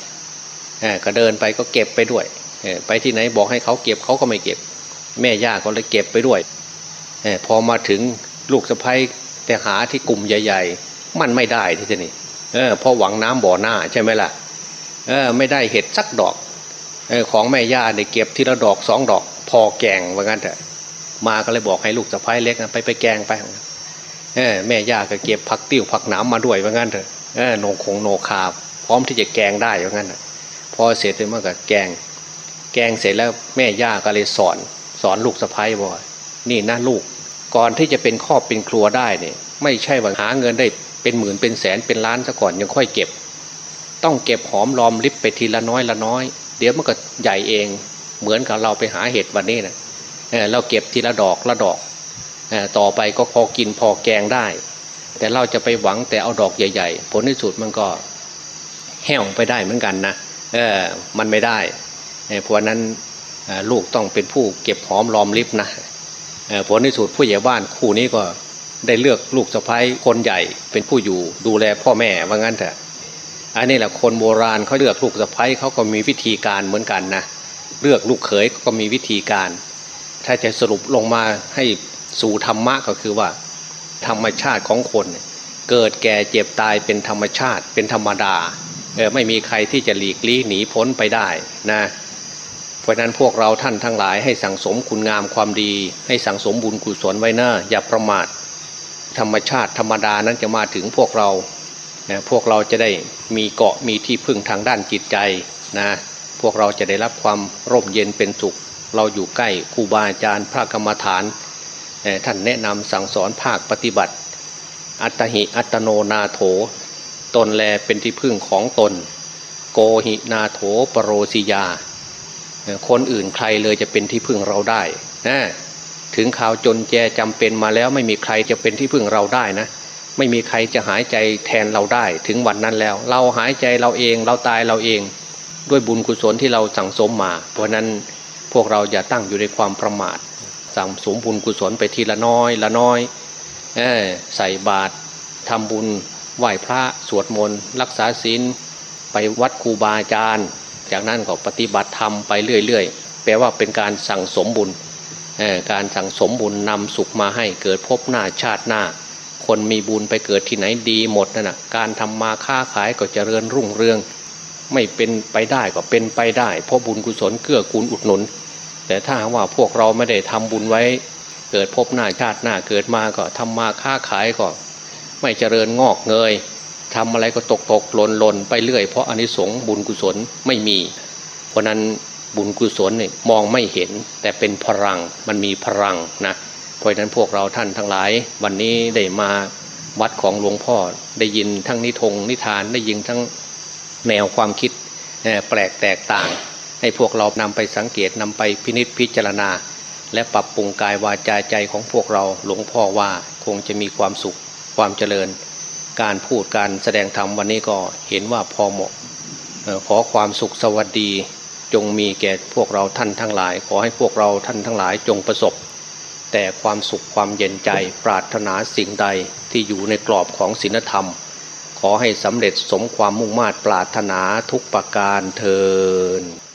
ก็เดินไปก็เก็บไปด้วยไปที่ไหนบอกให้เขาเก็บเขาก็ไม่เก็บ แม่ย่าก็เลยเก็บไปด้วย พอมาถึงลูกสะพ้ายแต่หาที่กลุ่มใหญ่ ๆ มันไม่ได้ที่จะนี่เออพอหวังน้ำบ่อหน้าใช่ไหมล่ะเออไม่ได้เห็ดสักดอกของแม่ย่าเนี่ยเก็บทีละดอกสองดอก พอแกงว่างั้นเถอะมาก็เลยบอกให้ลูกสะพ้ายเล็กนะไปไปแกงไปเออแม่ย่าก็เก็บผักติ้วผักหนามมาด้วยว่างั้นเถอะเออโนคงโนคาพร้อมที่จะแกงได้ว่างั้นพอเสร็จเลยมันก็แกง แกงเสร็จแล้วแม่ย่าก็เลยสอน สอนลูกสะพ้ายบอก นี่นะลูก ก่อนที่จะเป็นครอบเป็นครัวได้เนี่ยไม่ใช่ว่าหาเงินได้เป็นหมื่นเป็นแสนเป็นล้านซะก่อนยังค่อยเก็บ ต้องเก็บหอมรอมริบไปทีละน้อยละน้อย เดี๋ยวมันก็ใหญ่เอง เหมือนกับเราไปหาเห็ดวันนี้นะเราเก็บทีละดอกละดอกต่อไปก็พอกินพอแกงได้ แต่เราจะไปหวังแต่เอาดอกใหญ่ ๆ ผลที่สุดมันก็แห้วไปได้เหมือนกันนะเออมันไม่ได้เพราะนั้นลูกต้องเป็นผู้เก็บหอมรอมริบนะ ผลที่สุดผู้ใหญ่บ้านคู่นี้ก็ได้เลือกลูกสะพ้ายคนใหญ่เป็นผู้อยู่ดูแลพ่อแม่ว่างั้นเถอะอันนี้แหละคนโบราณเขาเลือกลูกสะใภ้เขาก็มีวิธีการเหมือนกันนะเลือกลูกเขยก็มีวิธีการ ถ้าจะสรุปลงมาให้สู่ธรรมะก็คือว่า ธรรมชาติของคน เกิดแก่เจ็บตายเป็นธรรมชาติเป็นธรรมดาเออไม่มีใครที่จะหลีกลี่หนีพ้นไปได้นะ เพราะนั้นพวกเราท่านทั้งหลายให้สั่งสมคุณงามความดี ให้สั่งสมบุญกุศลไว้หนะอย่าประมาท ธรรมชาติธรรมดานั้นจะมาถึงพวกเรานะพวกเราจะได้มีเกาะมีที่พึ่งทางด้านจิตใจนะพวกเราจะได้รับความร่มเย็นเป็นสุข เราอยู่ใกล้ครูบาอาจารย์พระกรรมฐาน ท่านแนะนำสั่งสอนภาคปฏิบัติ อัตหิอัตโนนาโถ ตนแลเป็นที่พึ่งของตน โกหินาโถปรโรสิยา คนอื่นใครเลยจะเป็นที่พึ่งเราได้นะถึงข่าวจนแจจำเป็นมาแล้วไม่มีใครจะเป็นที่พึ่งเราได้นะไม่มีใครจะหายใจแทนเราได้ ถึงวันนั้นแล้ว เราหายใจเราเองเราตายเราเอง ด้วยบุญกุศลที่เราสั่งสมมา เพราะนั้นพวกเราอย่าตั้งอยู่ในความประมาท สั่งสมบุญกุศลไปทีละน้อยละน้อยอใส่บาตรทำบุญไหว้พระสวดมนต์รักษาศีลไปวัดครูบาอาจารย์ จากนั้นก็ปฏิบัติธรรมไปเรื่อยๆ แปลว่าเป็นการสั่งสมบุญ การสั่งสมบุญนำสุขมาให้เกิดพบหน้าชาติหน้า คนมีบุญไปเกิดที่ไหนดีหมดนั่นนะการทำมาค้าขายก็จเจริญรุ่งเรือง ไม่เป็นไปได้ก็เป็นไปได้ เพราะบุญกุศลเกื้อกูลอุดหนุน แต่ถ้าว่าพวกเราไม่ได้ทำบุญไว้ เกิดพบหน้าชาติหน้าเกิดมาก็ทำมาค้าขายก็ ไม่เจริญงอกเงย ทำอะไรก็ตกตกหล่นหล่นไปเรื่อย เพราะอนิสงส์บุญกุศลไม่มี เพราะนั้นบุญกุศลเนี่ยมองไม่เห็น แต่เป็นพลังมันมีพลังนะเพราะนั้นพวกเราท่านทั้งหลาย วันนี้ได้มาวัดของหลวงพ่อได้ยินทั้งนิทงนิทานได้ยินทั้งแนวความคิดแปลกแตกต่าง ให้พวกเรานำไปสังเกตนำไปพินิษพิจารณา และปรับปรุงกายวาจาใจของพวกเราหลวงพ่อว่าคงจะมีความสุขความเจริญ การพูดการแสดงธรรมวันนี้ก็เห็นว่าพอเหมาะขอความสุขสวัสดีจงมีแก่พวกเราท่านทั้งหลาย ขอให้พวกเราท่านทั้งหลายจงประสบ แต่ความสุขความเย็นใจปรารถนาสิ่งใดที่อยู่ในกรอบของศีลธรรม ขอให้สำเร็จสมความมุ่งมา่ปรารถนาทุกประการเทิน